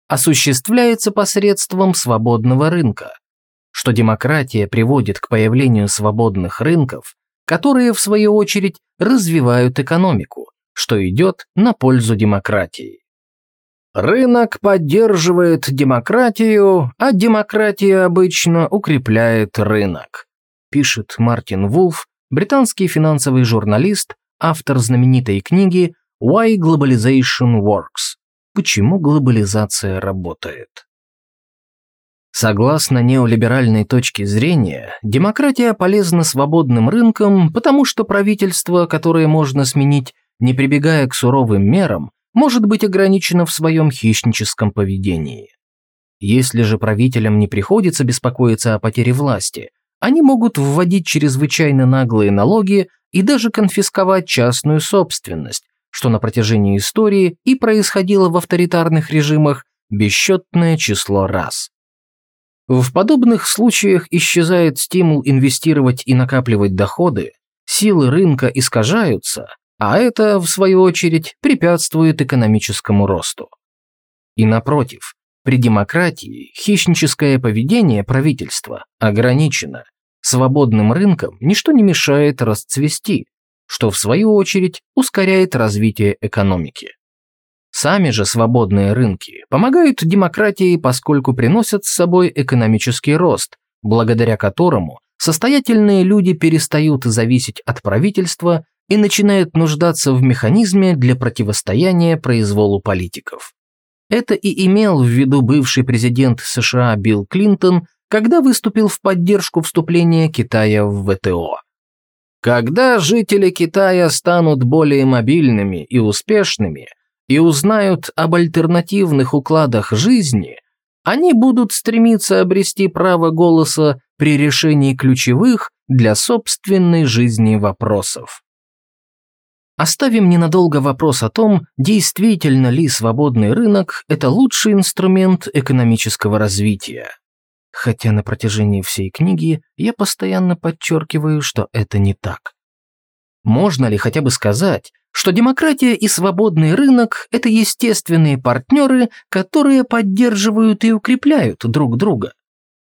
осуществляется посредством свободного рынка, что демократия приводит к появлению свободных рынков, которые, в свою очередь, развивают экономику, что идет на пользу демократии. Рынок поддерживает демократию, а демократия обычно укрепляет рынок, пишет Мартин Вулф, британский финансовый журналист, автор знаменитой книги Why Globalization Works. Почему глобализация работает? Согласно неолиберальной точке зрения, демократия полезна свободным рынкам, потому что правительство, которое можно сменить, не прибегая к суровым мерам, может быть ограничена в своем хищническом поведении. Если же правителям не приходится беспокоиться о потере власти, они могут вводить чрезвычайно наглые налоги и даже конфисковать частную собственность, что на протяжении истории и происходило в авторитарных режимах бесчетное число раз. В подобных случаях исчезает стимул инвестировать и накапливать доходы, силы рынка искажаются, а это, в свою очередь, препятствует экономическому росту. И напротив, при демократии хищническое поведение правительства ограничено. Свободным рынком ничто не мешает расцвести, что в свою очередь ускоряет развитие экономики. Сами же свободные рынки помогают демократии, поскольку приносят с собой экономический рост, благодаря которому состоятельные люди перестают зависеть от правительства и начинают нуждаться в механизме для противостояния произволу политиков. Это и имел в виду бывший президент США Билл Клинтон, когда выступил в поддержку вступления Китая в ВТО. Когда жители Китая станут более мобильными и успешными и узнают об альтернативных укладах жизни, они будут стремиться обрести право голоса при решении ключевых для собственной жизни вопросов. Оставим ненадолго вопрос о том, действительно ли свободный рынок – это лучший инструмент экономического развития. Хотя на протяжении всей книги я постоянно подчеркиваю, что это не так. Можно ли хотя бы сказать, что демократия и свободный рынок – это естественные партнеры, которые поддерживают и укрепляют друг друга?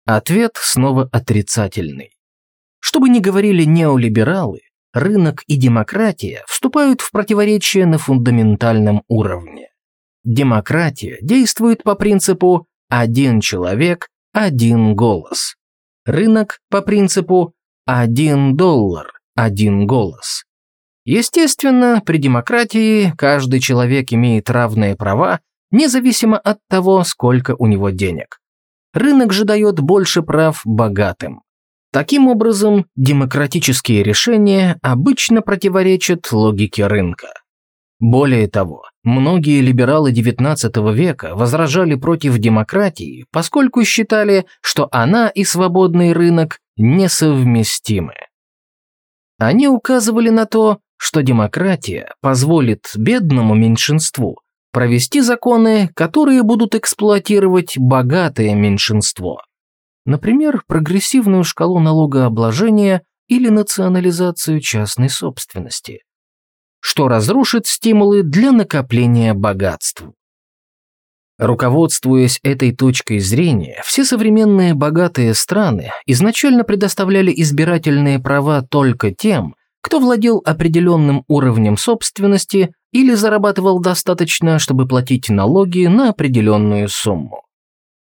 Ответ снова отрицательный. Что бы ни говорили неолибералы, рынок и демократия вступают в противоречие на фундаментальном уровне. Демократия действует по принципу «один человек, один голос». Рынок по принципу «один доллар, один голос». Естественно, при демократии каждый человек имеет равные права, независимо от того, сколько у него денег. Рынок же дает больше прав богатым. Таким образом, демократические решения обычно противоречат логике рынка. Более того, многие либералы XIX века возражали против демократии, поскольку считали, что она и свободный рынок несовместимы. Они указывали на то, что демократия позволит бедному меньшинству провести законы, которые будут эксплуатировать богатое меньшинство. Например, прогрессивную шкалу налогообложения или национализацию частной собственности, что разрушит стимулы для накопления богатств. Руководствуясь этой точкой зрения, все современные богатые страны изначально предоставляли избирательные права только тем, кто владел определенным уровнем собственности или зарабатывал достаточно, чтобы платить налоги на определенную сумму.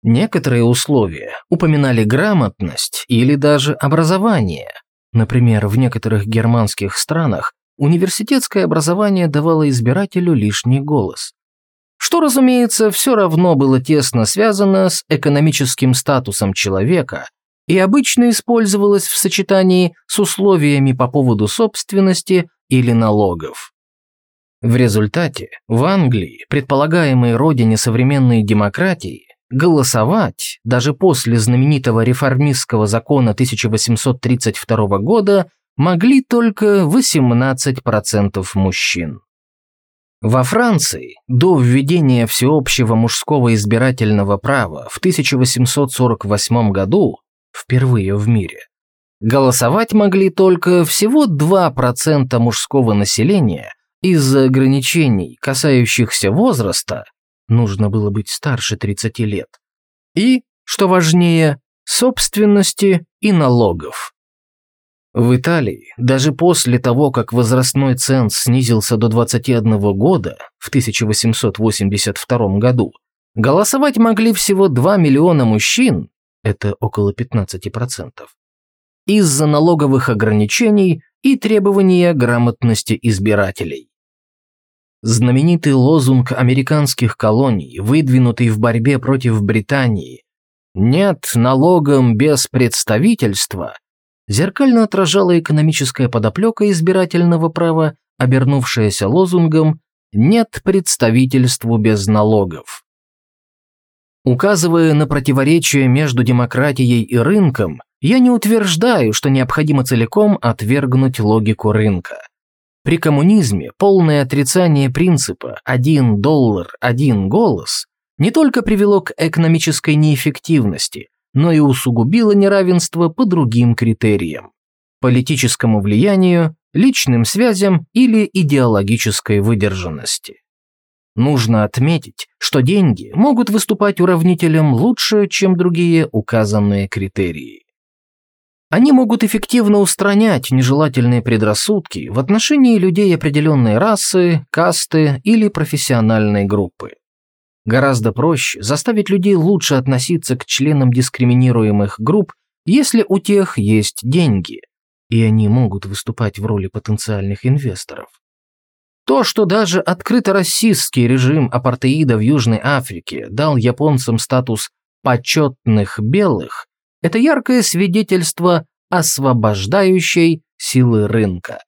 Некоторые условия упоминали грамотность или даже образование. Например, в некоторых германских странах университетское образование давало избирателю лишний голос. Что, разумеется, все равно было тесно связано с экономическим статусом человека и обычно использовалось в сочетании с условиями по поводу собственности или налогов. В результате в Англии, предполагаемой родине современной демократии, Голосовать, даже после знаменитого реформистского закона 1832 года, могли только 18% мужчин. Во Франции до введения всеобщего мужского избирательного права в 1848 году, впервые в мире, голосовать могли только всего 2% мужского населения из-за ограничений, касающихся возраста, нужно было быть старше 30 лет. И, что важнее, собственности и налогов. В Италии, даже после того, как возрастной ценз снизился до 21 года в 1882 году, голосовать могли всего 2 миллиона мужчин, это около 15%, из-за налоговых ограничений и требования грамотности избирателей. Знаменитый лозунг американских колоний, выдвинутый в борьбе против Британии «Нет налогом без представительства», зеркально отражала экономическая подоплека избирательного права, обернувшаяся лозунгом «Нет представительству без налогов». Указывая на противоречие между демократией и рынком, я не утверждаю, что необходимо целиком отвергнуть логику рынка. При коммунизме полное отрицание принципа «один доллар, один голос» не только привело к экономической неэффективности, но и усугубило неравенство по другим критериям – политическому влиянию, личным связям или идеологической выдержанности. Нужно отметить, что деньги могут выступать уравнителем лучше, чем другие указанные критерии. Они могут эффективно устранять нежелательные предрассудки в отношении людей определенной расы, касты или профессиональной группы. Гораздо проще заставить людей лучше относиться к членам дискриминируемых групп, если у тех есть деньги, и они могут выступать в роли потенциальных инвесторов. То, что даже открыто расистский режим апартеида в Южной Африке дал японцам статус «почетных белых», это яркое свидетельство освобождающей силы рынка.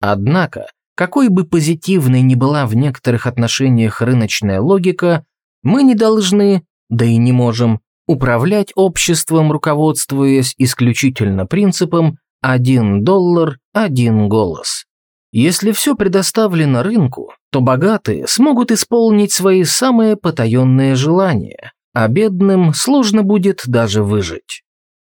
Однако, какой бы позитивной ни была в некоторых отношениях рыночная логика, мы не должны, да и не можем, управлять обществом, руководствуясь исключительно принципом «один доллар, один голос». Если все предоставлено рынку, то богатые смогут исполнить свои самые потаенные желания, а бедным сложно будет даже выжить.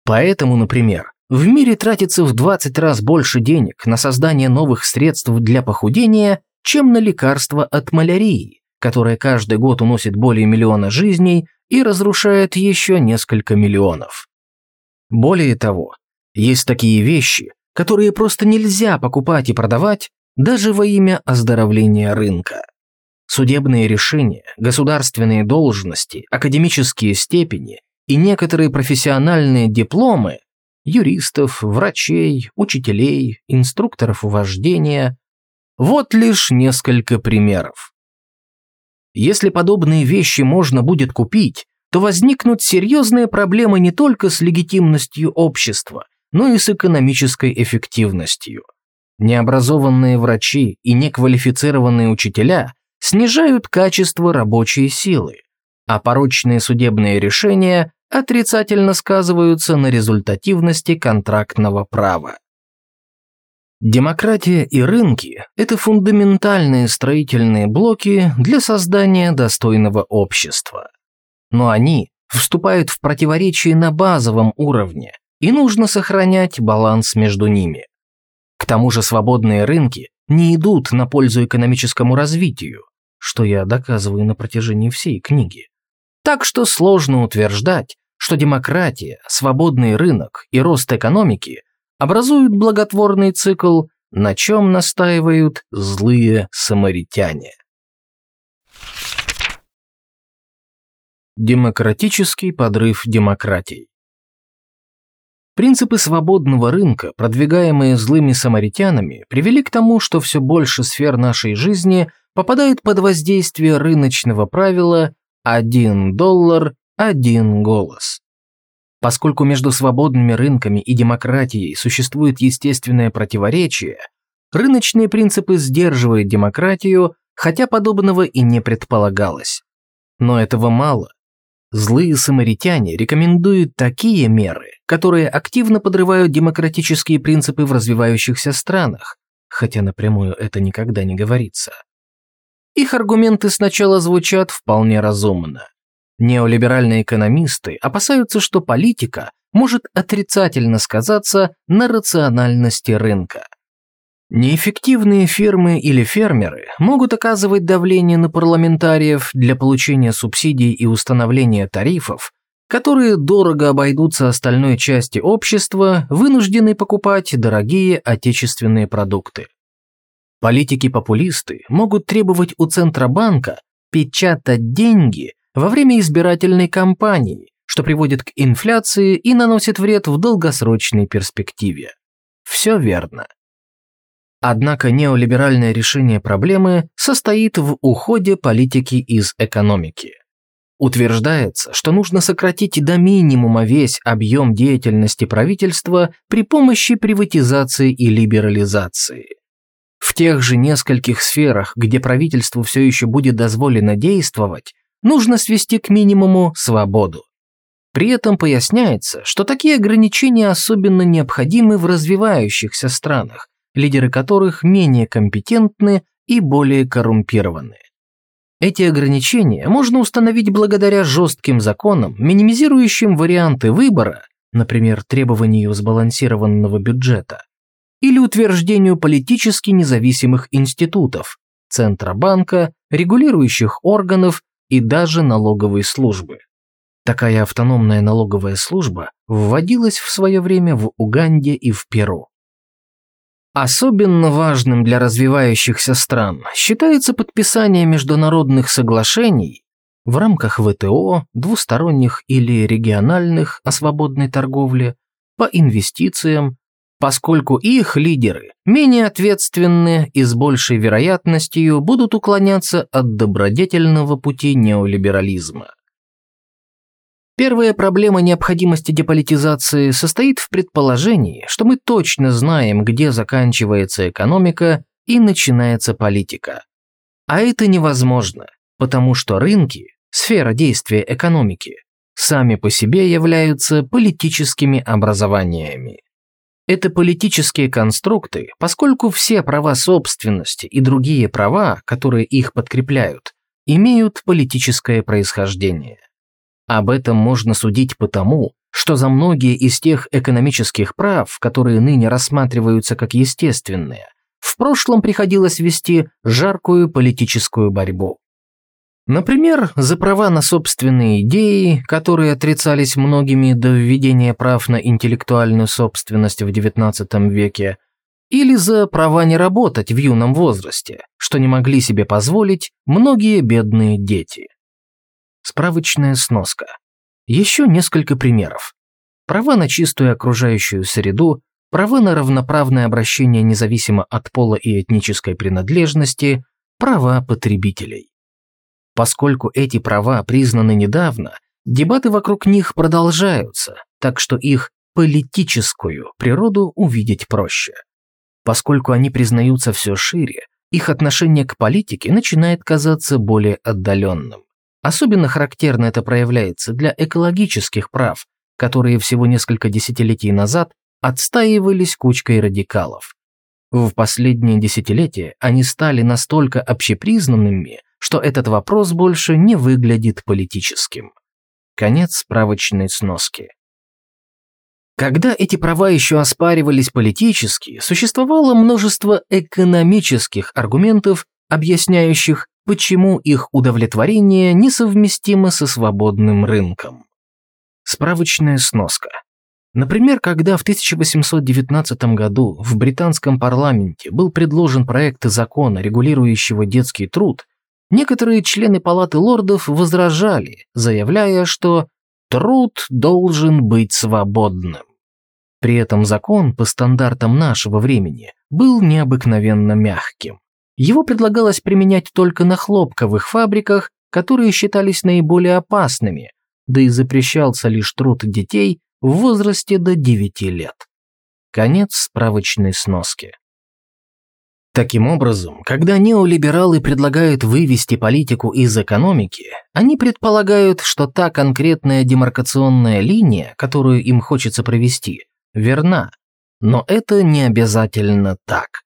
Поэтому, например, в мире тратится в 20 раз больше денег на создание новых средств для похудения, чем на лекарства от малярии, которое каждый год уносит более миллиона жизней и разрушает еще несколько миллионов. Более того, есть такие вещи, которые просто нельзя покупать и продавать даже во имя оздоровления рынка. Судебные решения, государственные должности, академические степени и некоторые профессиональные дипломы юристов, врачей, учителей, инструкторов вождения – вот лишь несколько примеров. Если подобные вещи можно будет купить, то возникнут серьезные проблемы не только с легитимностью общества, но и с экономической эффективностью. Необразованные врачи и неквалифицированные учителя снижают качество рабочей силы, а порочные судебные решения отрицательно сказываются на результативности контрактного права. Демократия и рынки – это фундаментальные строительные блоки для создания достойного общества. Но они вступают в противоречие на базовом уровне, и нужно сохранять баланс между ними. К тому же свободные рынки не идут на пользу экономическому развитию, что я доказываю на протяжении всей книги. Так что сложно утверждать, что демократия, свободный рынок и рост экономики образуют благотворный цикл, на чем настаивают злые самаритяне. Демократический подрыв демократий Принципы свободного рынка, продвигаемые злыми самаритянами, привели к тому, что все больше сфер нашей жизни попадают под воздействие рыночного правила «один доллар, один голос». Поскольку между свободными рынками и демократией существует естественное противоречие, рыночные принципы сдерживают демократию, хотя подобного и не предполагалось. Но этого мало. Злые самаритяне рекомендуют такие меры, которые активно подрывают демократические принципы в развивающихся странах, хотя напрямую это никогда не говорится. Их аргументы сначала звучат вполне разумно. Неолиберальные экономисты опасаются, что политика может отрицательно сказаться на рациональности рынка. Неэффективные фирмы или фермеры могут оказывать давление на парламентариев для получения субсидий и установления тарифов, которые дорого обойдутся остальной части общества, вынуждены покупать дорогие отечественные продукты. Политики-популисты могут требовать у Центробанка печатать деньги во время избирательной кампании, что приводит к инфляции и наносит вред в долгосрочной перспективе. Все верно. Однако неолиберальное решение проблемы состоит в уходе политики из экономики. Утверждается, что нужно сократить до минимума весь объем деятельности правительства при помощи приватизации и либерализации. В тех же нескольких сферах, где правительству все еще будет дозволено действовать, нужно свести к минимуму свободу. При этом поясняется, что такие ограничения особенно необходимы в развивающихся странах, лидеры которых менее компетентны и более коррумпированы. Эти ограничения можно установить благодаря жестким законам, минимизирующим варианты выбора, например, требованию сбалансированного бюджета, или утверждению политически независимых институтов, Центробанка, регулирующих органов и даже налоговой службы. Такая автономная налоговая служба вводилась в свое время в Уганде и в Перу. Особенно важным для развивающихся стран считается подписание международных соглашений в рамках ВТО, двусторонних или региональных о свободной торговле, по инвестициям, поскольку их лидеры менее ответственны и с большей вероятностью будут уклоняться от добродетельного пути неолиберализма. Первая проблема необходимости деполитизации состоит в предположении, что мы точно знаем, где заканчивается экономика и начинается политика. А это невозможно, потому что рынки, сфера действия экономики, сами по себе являются политическими образованиями. Это политические конструкты, поскольку все права собственности и другие права, которые их подкрепляют, имеют политическое происхождение. Об этом можно судить потому, что за многие из тех экономических прав, которые ныне рассматриваются как естественные, в прошлом приходилось вести жаркую политическую борьбу. Например, за права на собственные идеи, которые отрицались многими до введения прав на интеллектуальную собственность в XIX веке, или за права не работать в юном возрасте, что не могли себе позволить многие бедные дети. Справочная сноска. Еще несколько примеров. Права на чистую окружающую среду, права на равноправное обращение независимо от пола и этнической принадлежности, права потребителей. Поскольку эти права признаны недавно, дебаты вокруг них продолжаются, так что их политическую природу увидеть проще. Поскольку они признаются все шире, их отношение к политике начинает казаться более отдаленным. Особенно характерно это проявляется для экологических прав, которые всего несколько десятилетий назад отстаивались кучкой радикалов. В последние десятилетия они стали настолько общепризнанными, что этот вопрос больше не выглядит политическим. Конец справочной сноски. Когда эти права еще оспаривались политически, существовало множество экономических аргументов, объясняющих, почему их удовлетворение несовместимо со свободным рынком. Справочная сноска. Например, когда в 1819 году в британском парламенте был предложен проект закона, регулирующего детский труд, некоторые члены Палаты лордов возражали, заявляя, что труд должен быть свободным. При этом закон по стандартам нашего времени был необыкновенно мягким. Его предлагалось применять только на хлопковых фабриках, которые считались наиболее опасными, да и запрещался лишь труд детей в возрасте до 9 лет. Конец справочной сноски. Таким образом, когда неолибералы предлагают вывести политику из экономики, они предполагают, что та конкретная демаркационная линия, которую им хочется провести, верна. Но это не обязательно так.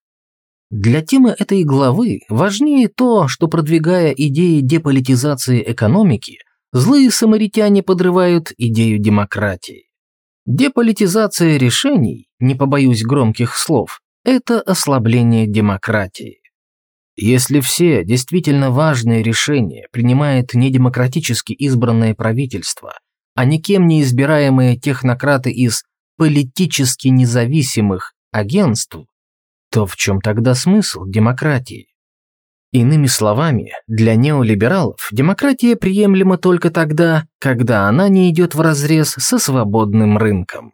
Для темы этой главы важнее то, что продвигая идеи деполитизации экономики, злые самаритяне подрывают идею демократии. Деполитизация решений, не побоюсь громких слов, это ослабление демократии. Если все действительно важные решения принимает недемократически избранное правительство, а никем не избираемые технократы из политически независимых агентств, то в чем тогда смысл демократии? Иными словами, для неолибералов демократия приемлема только тогда, когда она не идет вразрез со свободным рынком.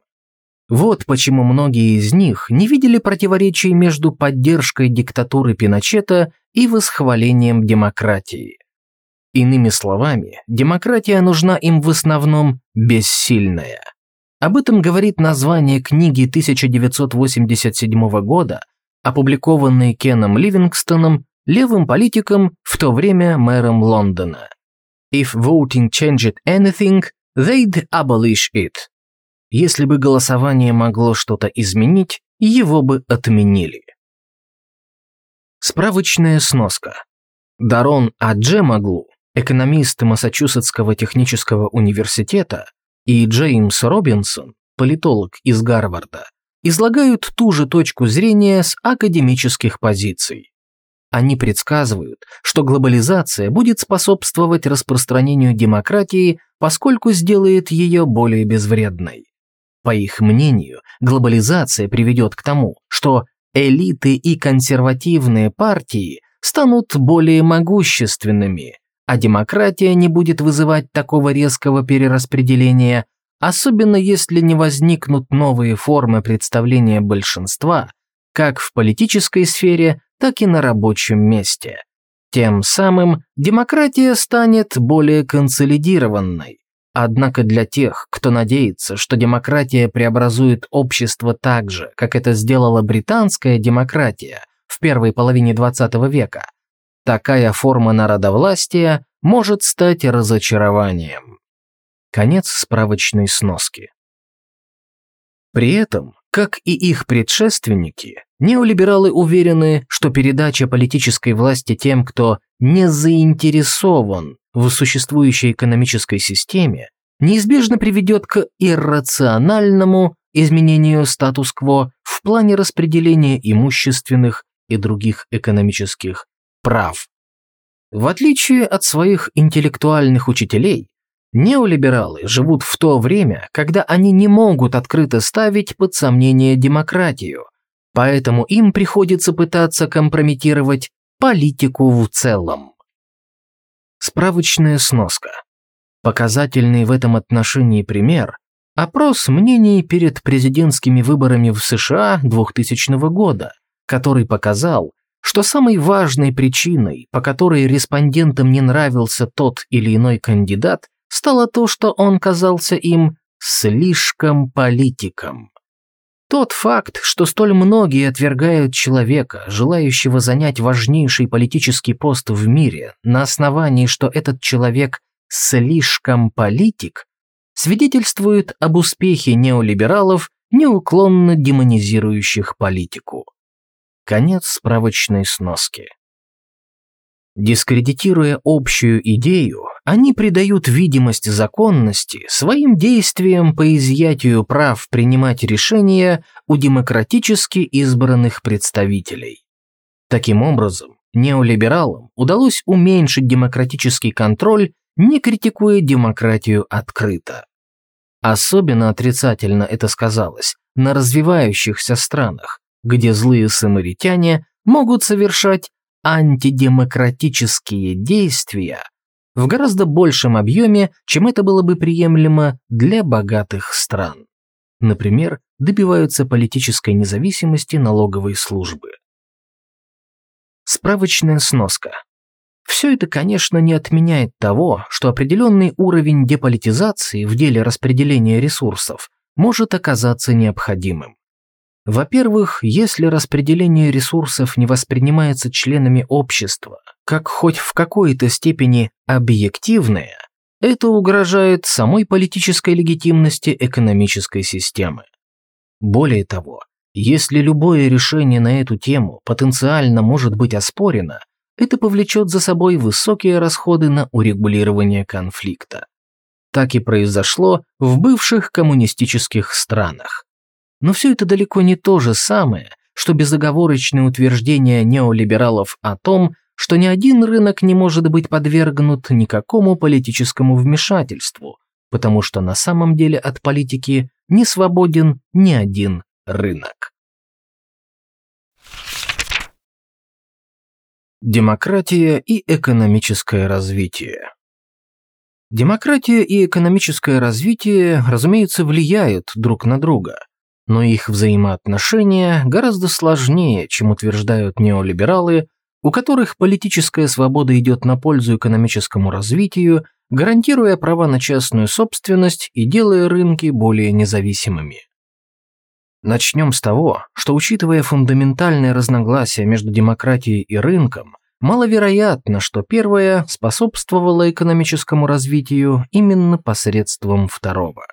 Вот почему многие из них не видели противоречий между поддержкой диктатуры Пиночета и восхвалением демократии. Иными словами, демократия нужна им в основном бессильная. Об этом говорит название книги 1987 года опубликованный Кеном Ливингстоном, левым политиком, в то время мэром Лондона. If voting changed anything, they'd abolish it. Если бы голосование могло что-то изменить, его бы отменили. Справочная сноска. Дарон Аджемаглу, экономист Массачусетского технического университета, и Джеймс Робинсон, политолог из Гарварда, излагают ту же точку зрения с академических позиций. Они предсказывают, что глобализация будет способствовать распространению демократии, поскольку сделает ее более безвредной. По их мнению, глобализация приведет к тому, что элиты и консервативные партии станут более могущественными, а демократия не будет вызывать такого резкого перераспределения, особенно если не возникнут новые формы представления большинства, как в политической сфере, так и на рабочем месте. Тем самым демократия станет более консолидированной. Однако для тех, кто надеется, что демократия преобразует общество так же, как это сделала британская демократия в первой половине XX века, такая форма народовластия может стать разочарованием. Конец справочной сноски. При этом, как и их предшественники, неолибералы уверены, что передача политической власти тем, кто не заинтересован в существующей экономической системе, неизбежно приведет к иррациональному изменению статус-кво в плане распределения имущественных и других экономических прав. В отличие от своих интеллектуальных учителей, Неолибералы живут в то время, когда они не могут открыто ставить под сомнение демократию, поэтому им приходится пытаться компрометировать политику в целом. Справочная сноска. Показательный в этом отношении пример – опрос мнений перед президентскими выборами в США 2000 года, который показал, что самой важной причиной, по которой респондентам не нравился тот или иной кандидат, стало то, что он казался им слишком политиком. Тот факт, что столь многие отвергают человека, желающего занять важнейший политический пост в мире, на основании, что этот человек слишком политик, свидетельствует об успехе неолибералов, неуклонно демонизирующих политику. Конец справочной сноски. Дискредитируя общую идею, они придают видимость законности своим действиям по изъятию прав принимать решения у демократически избранных представителей. Таким образом, неолибералам удалось уменьшить демократический контроль, не критикуя демократию открыто. Особенно отрицательно это сказалось на развивающихся странах, где злые самаритяне могут совершать антидемократические действия в гораздо большем объеме, чем это было бы приемлемо для богатых стран. Например, добиваются политической независимости налоговой службы. Справочная сноска. Все это, конечно, не отменяет того, что определенный уровень деполитизации в деле распределения ресурсов может оказаться необходимым. Во-первых, если распределение ресурсов не воспринимается членами общества как хоть в какой-то степени объективное, это угрожает самой политической легитимности экономической системы. Более того, если любое решение на эту тему потенциально может быть оспорено, это повлечет за собой высокие расходы на урегулирование конфликта. Так и произошло в бывших коммунистических странах. Но все это далеко не то же самое, что безоговорочное утверждение неолибералов о том, что ни один рынок не может быть подвергнут никакому политическому вмешательству, потому что на самом деле от политики не свободен ни один рынок. Демократия и экономическое развитие Демократия и экономическое развитие, разумеется, влияют друг на друга – но их взаимоотношения гораздо сложнее, чем утверждают неолибералы, у которых политическая свобода идет на пользу экономическому развитию, гарантируя права на частную собственность и делая рынки более независимыми. Начнем с того, что учитывая фундаментальные разногласия между демократией и рынком, маловероятно, что первое способствовало экономическому развитию именно посредством второго.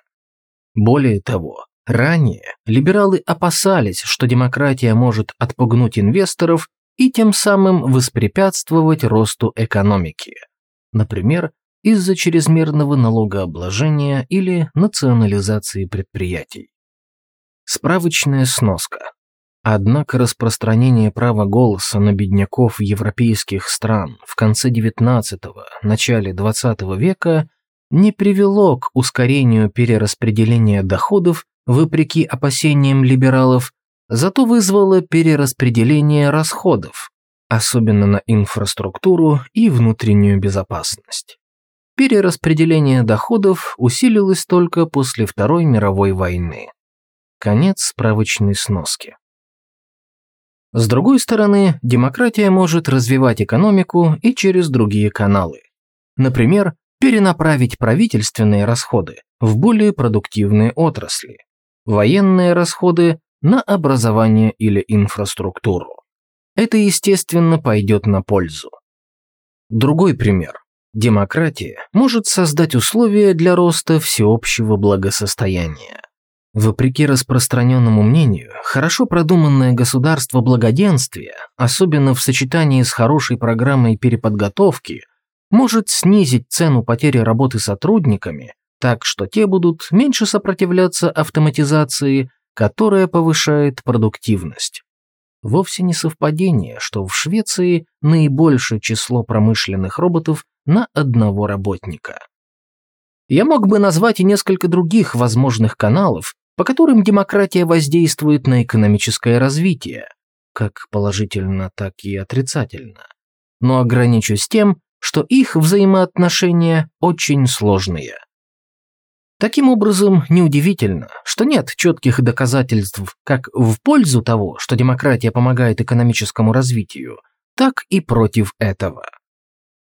Более того, Ранее либералы опасались, что демократия может отпугнуть инвесторов и тем самым воспрепятствовать росту экономики. Например, из-за чрезмерного налогообложения или национализации предприятий. Справочная сноска. Однако распространение права голоса на бедняков европейских стран в конце XIX – начале XX века не привело к ускорению перераспределения доходов вопреки опасениям либералов, зато вызвало перераспределение расходов, особенно на инфраструктуру и внутреннюю безопасность. Перераспределение доходов усилилось только после Второй мировой войны. Конец справочной сноски. С другой стороны, демократия может развивать экономику и через другие каналы. Например, перенаправить правительственные расходы в более продуктивные отрасли, военные расходы на образование или инфраструктуру. Это, естественно, пойдет на пользу. Другой пример. Демократия может создать условия для роста всеобщего благосостояния. Вопреки распространенному мнению, хорошо продуманное государство благоденствия, особенно в сочетании с хорошей программой переподготовки, может снизить цену потери работы сотрудниками так, что те будут меньше сопротивляться автоматизации, которая повышает продуктивность. Вовсе не совпадение, что в Швеции наибольшее число промышленных роботов на одного работника. Я мог бы назвать и несколько других возможных каналов, по которым демократия воздействует на экономическое развитие, как положительно, так и отрицательно. Но ограничусь тем, что их взаимоотношения очень сложные. Таким образом, неудивительно, что нет четких доказательств как в пользу того, что демократия помогает экономическому развитию, так и против этого.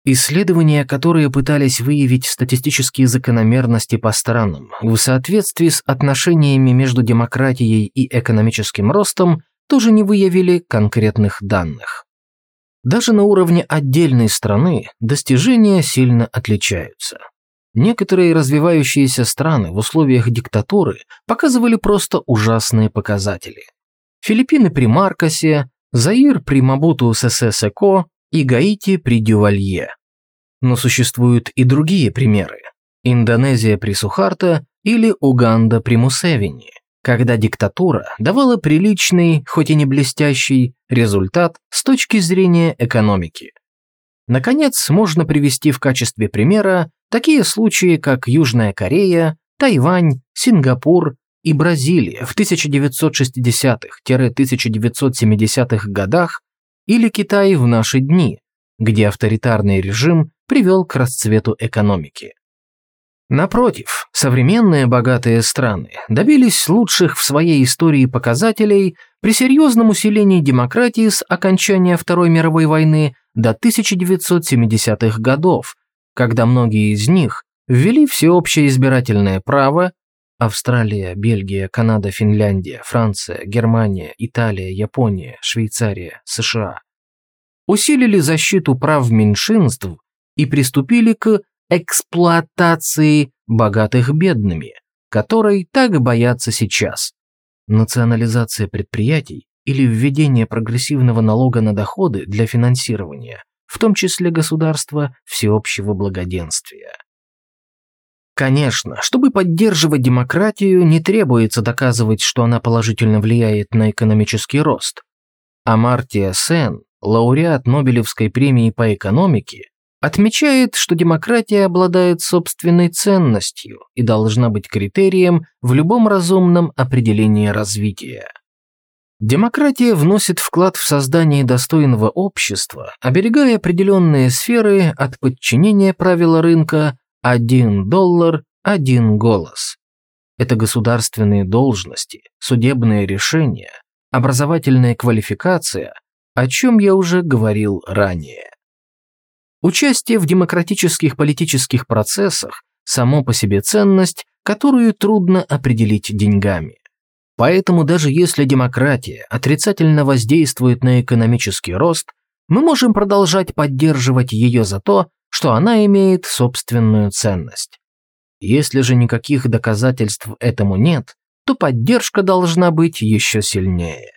Исследования, которые пытались выявить статистические закономерности по странам в соответствии с отношениями между демократией и экономическим ростом, тоже не выявили конкретных данных. Даже на уровне отдельной страны достижения сильно отличаются. Некоторые развивающиеся страны в условиях диктатуры показывали просто ужасные показатели. Филиппины при Маркосе, Заир при Мабуту Сесесеко и Гаити при Дювалье. Но существуют и другие примеры. Индонезия при Сухарто или Уганда при Мусевини когда диктатура давала приличный, хоть и не блестящий, результат с точки зрения экономики. Наконец, можно привести в качестве примера такие случаи, как Южная Корея, Тайвань, Сингапур и Бразилия в 1960-1970-х годах или Китай в наши дни, где авторитарный режим привел к расцвету экономики. Напротив, современные богатые страны добились лучших в своей истории показателей при серьезном усилении демократии с окончания Второй мировой войны до 1970-х годов, когда многие из них ввели всеобщее избирательное право Австралия, Бельгия, Канада, Финляндия, Франция, Германия, Италия, Япония, Швейцария, США усилили защиту прав меньшинств и приступили к эксплуатации богатых бедными, которой так боятся сейчас. Национализация предприятий или введение прогрессивного налога на доходы для финансирования, в том числе государства всеобщего благоденствия. Конечно, чтобы поддерживать демократию, не требуется доказывать, что она положительно влияет на экономический рост. Амартия Сен, лауреат Нобелевской премии по экономике, отмечает, что демократия обладает собственной ценностью и должна быть критерием в любом разумном определении развития. Демократия вносит вклад в создание достойного общества, оберегая определенные сферы от подчинения правила рынка «один доллар, один голос». Это государственные должности, судебные решения, образовательная квалификация, о чем я уже говорил ранее. Участие в демократических политических процессах само по себе ценность, которую трудно определить деньгами. Поэтому даже если демократия отрицательно воздействует на экономический рост, мы можем продолжать поддерживать ее за то, что она имеет собственную ценность. Если же никаких доказательств этому нет, то поддержка должна быть еще сильнее.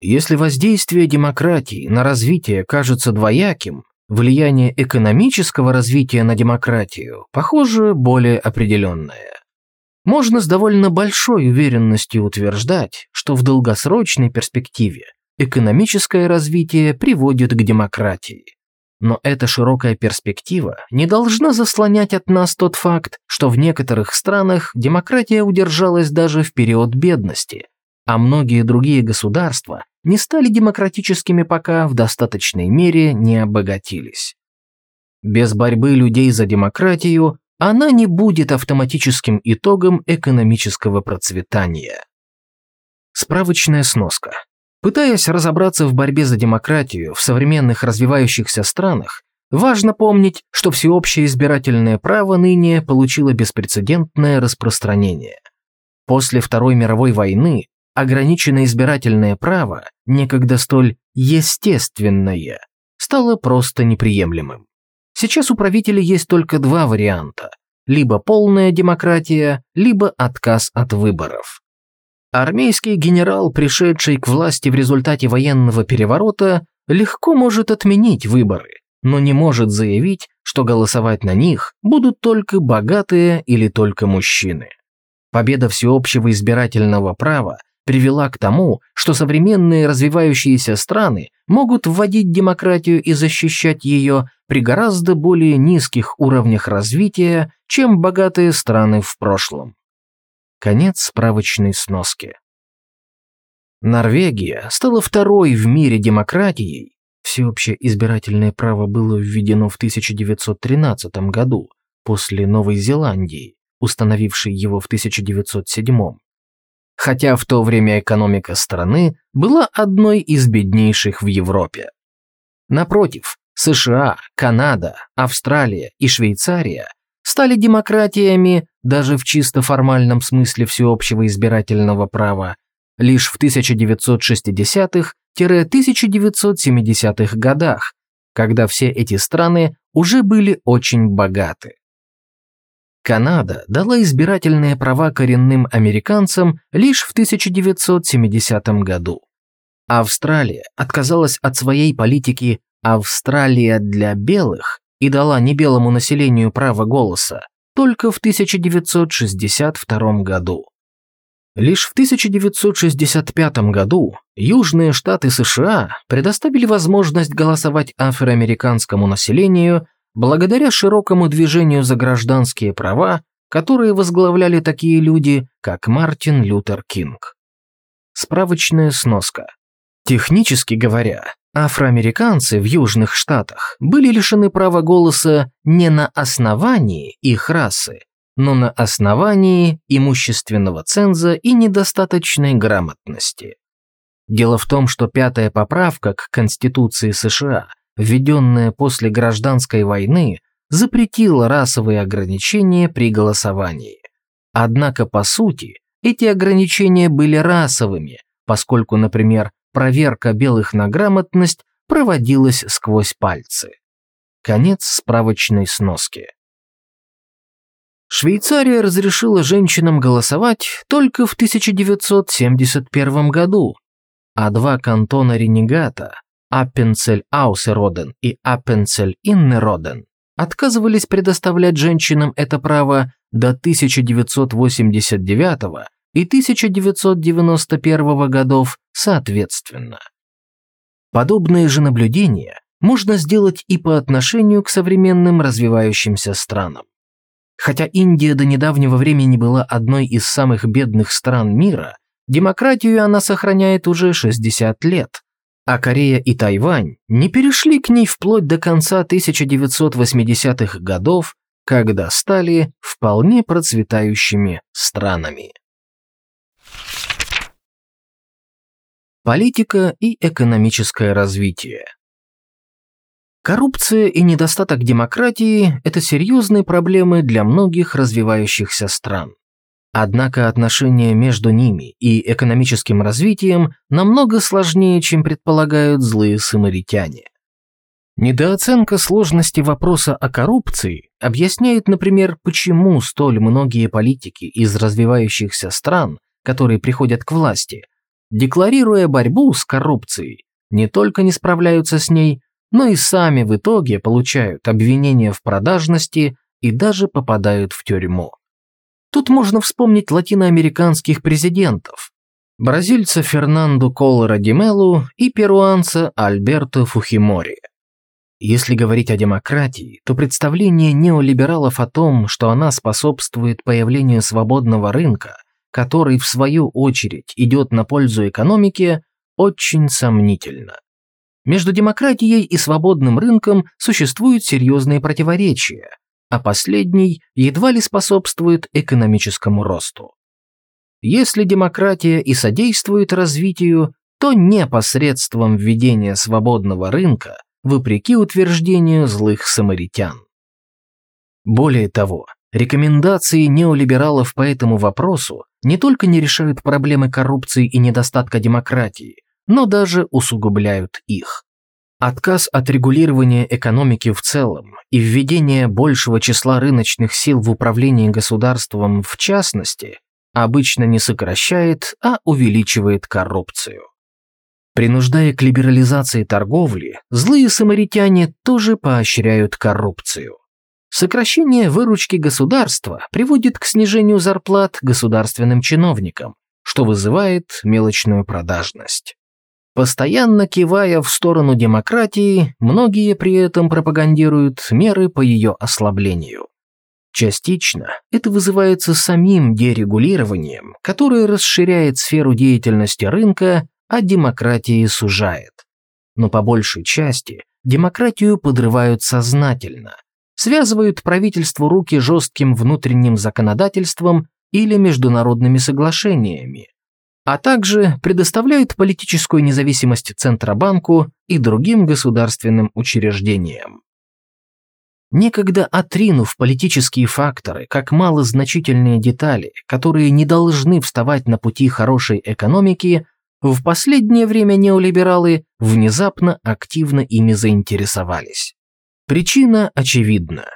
Если воздействие демократии на развитие кажется двояким, Влияние экономического развития на демократию, похоже, более определенное. Можно с довольно большой уверенностью утверждать, что в долгосрочной перспективе экономическое развитие приводит к демократии. Но эта широкая перспектива не должна заслонять от нас тот факт, что в некоторых странах демократия удержалась даже в период бедности, а многие другие государства не стали демократическими пока в достаточной мере не обогатились. Без борьбы людей за демократию она не будет автоматическим итогом экономического процветания. Справочная сноска. Пытаясь разобраться в борьбе за демократию в современных развивающихся странах, важно помнить, что всеобщее избирательное право ныне получило беспрецедентное распространение. После Второй мировой войны ограниченное избирательное право, некогда столь естественное, стало просто неприемлемым. Сейчас у правителей есть только два варианта – либо полная демократия, либо отказ от выборов. Армейский генерал, пришедший к власти в результате военного переворота, легко может отменить выборы, но не может заявить, что голосовать на них будут только богатые или только мужчины. Победа всеобщего избирательного права привела к тому, что современные развивающиеся страны могут вводить демократию и защищать ее при гораздо более низких уровнях развития, чем богатые страны в прошлом. Конец справочной сноски. Норвегия стала второй в мире демократией. Всеобщее избирательное право было введено в 1913 году, после Новой Зеландии, установившей его в 1907. Хотя в то время экономика страны была одной из беднейших в Европе. Напротив, США, Канада, Австралия и Швейцария стали демократиями даже в чисто формальном смысле всеобщего избирательного права лишь в 1960-1970-х годах, когда все эти страны уже были очень богаты. Канада дала избирательные права коренным американцам лишь в 1970 году. Австралия отказалась от своей политики «Австралия для белых» и дала небелому населению право голоса только в 1962 году. Лишь в 1965 году Южные Штаты США предоставили возможность голосовать афроамериканскому населению благодаря широкому движению за гражданские права, которые возглавляли такие люди, как Мартин Лютер Кинг. Справочная сноска. Технически говоря, афроамериканцы в Южных Штатах были лишены права голоса не на основании их расы, но на основании имущественного ценза и недостаточной грамотности. Дело в том, что пятая поправка к Конституции США, введенная после гражданской войны, запретила расовые ограничения при голосовании. Однако, по сути, эти ограничения были расовыми, поскольку, например, проверка белых на грамотность проводилась сквозь пальцы. Конец справочной сноски. Швейцария разрешила женщинам голосовать только в 1971 году, а два кантона ренегата Аппенцель-Аусероден и Аппенцель-Иннероден отказывались предоставлять женщинам это право до 1989 и 1991 годов соответственно. Подобные же наблюдения можно сделать и по отношению к современным развивающимся странам. Хотя Индия до недавнего времени была одной из самых бедных стран мира, демократию она сохраняет уже 60 лет, а Корея и Тайвань не перешли к ней вплоть до конца 1980-х годов, когда стали вполне процветающими странами. Политика и экономическое развитие Коррупция и недостаток демократии – это серьезные проблемы для многих развивающихся стран. Однако отношения между ними и экономическим развитием намного сложнее, чем предполагают злые самаритяне. Недооценка сложности вопроса о коррупции объясняет, например, почему столь многие политики из развивающихся стран, которые приходят к власти, декларируя борьбу с коррупцией, не только не справляются с ней, но и сами в итоге получают обвинения в продажности и даже попадают в тюрьму. Тут можно вспомнить латиноамериканских президентов. Бразильца Фернандо Колора Димелу и перуанца Альберто Фухимори. Если говорить о демократии, то представление неолибералов о том, что она способствует появлению свободного рынка, который в свою очередь идет на пользу экономике, очень сомнительно. Между демократией и свободным рынком существуют серьезные противоречия, а последний едва ли способствует экономическому росту. Если демократия и содействует развитию, то не посредством введения свободного рынка, вопреки утверждению злых самаритян. Более того, рекомендации неолибералов по этому вопросу не только не решают проблемы коррупции и недостатка демократии, но даже усугубляют их. Отказ от регулирования экономики в целом и введение большего числа рыночных сил в управлении государством в частности обычно не сокращает, а увеличивает коррупцию. Принуждая к либерализации торговли, злые самаритяне тоже поощряют коррупцию. Сокращение выручки государства приводит к снижению зарплат государственным чиновникам, что вызывает мелочную продажность. Постоянно кивая в сторону демократии, многие при этом пропагандируют меры по ее ослаблению. Частично это вызывается самим дерегулированием, которое расширяет сферу деятельности рынка, а демократии сужает. Но по большей части демократию подрывают сознательно, связывают правительству руки жестким внутренним законодательством или международными соглашениями, а также предоставляют политическую независимость Центробанку и другим государственным учреждениям. Некогда отринув политические факторы как малозначительные детали, которые не должны вставать на пути хорошей экономики, в последнее время неолибералы внезапно активно ими заинтересовались. Причина очевидна.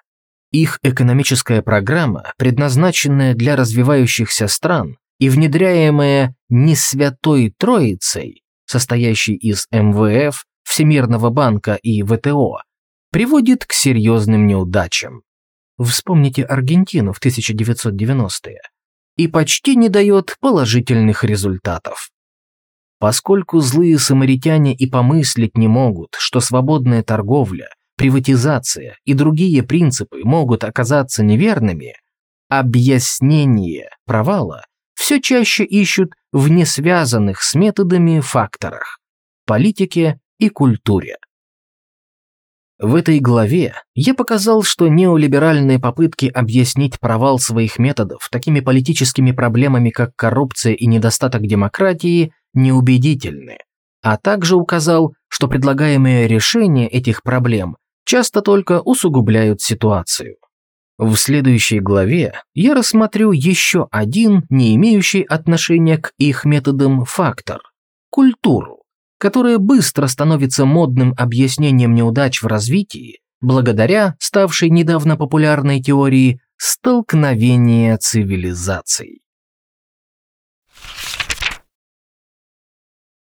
Их экономическая программа, предназначенная для развивающихся стран, и внедряемая не святой троицей, состоящей из МВФ, Всемирного банка и ВТО, приводит к серьезным неудачам. Вспомните Аргентину в 1990-е. И почти не дает положительных результатов. Поскольку злые самаритяне и помыслить не могут, что свободная торговля, приватизация и другие принципы могут оказаться неверными, объяснение провала все чаще ищут в несвязанных с методами факторах – политике и культуре. В этой главе я показал, что неолиберальные попытки объяснить провал своих методов такими политическими проблемами, как коррупция и недостаток демократии, неубедительны, а также указал, что предлагаемые решения этих проблем часто только усугубляют ситуацию. В следующей главе я рассмотрю еще один, не имеющий отношения к их методам фактор – культуру, которая быстро становится модным объяснением неудач в развитии благодаря ставшей недавно популярной теории столкновения цивилизаций.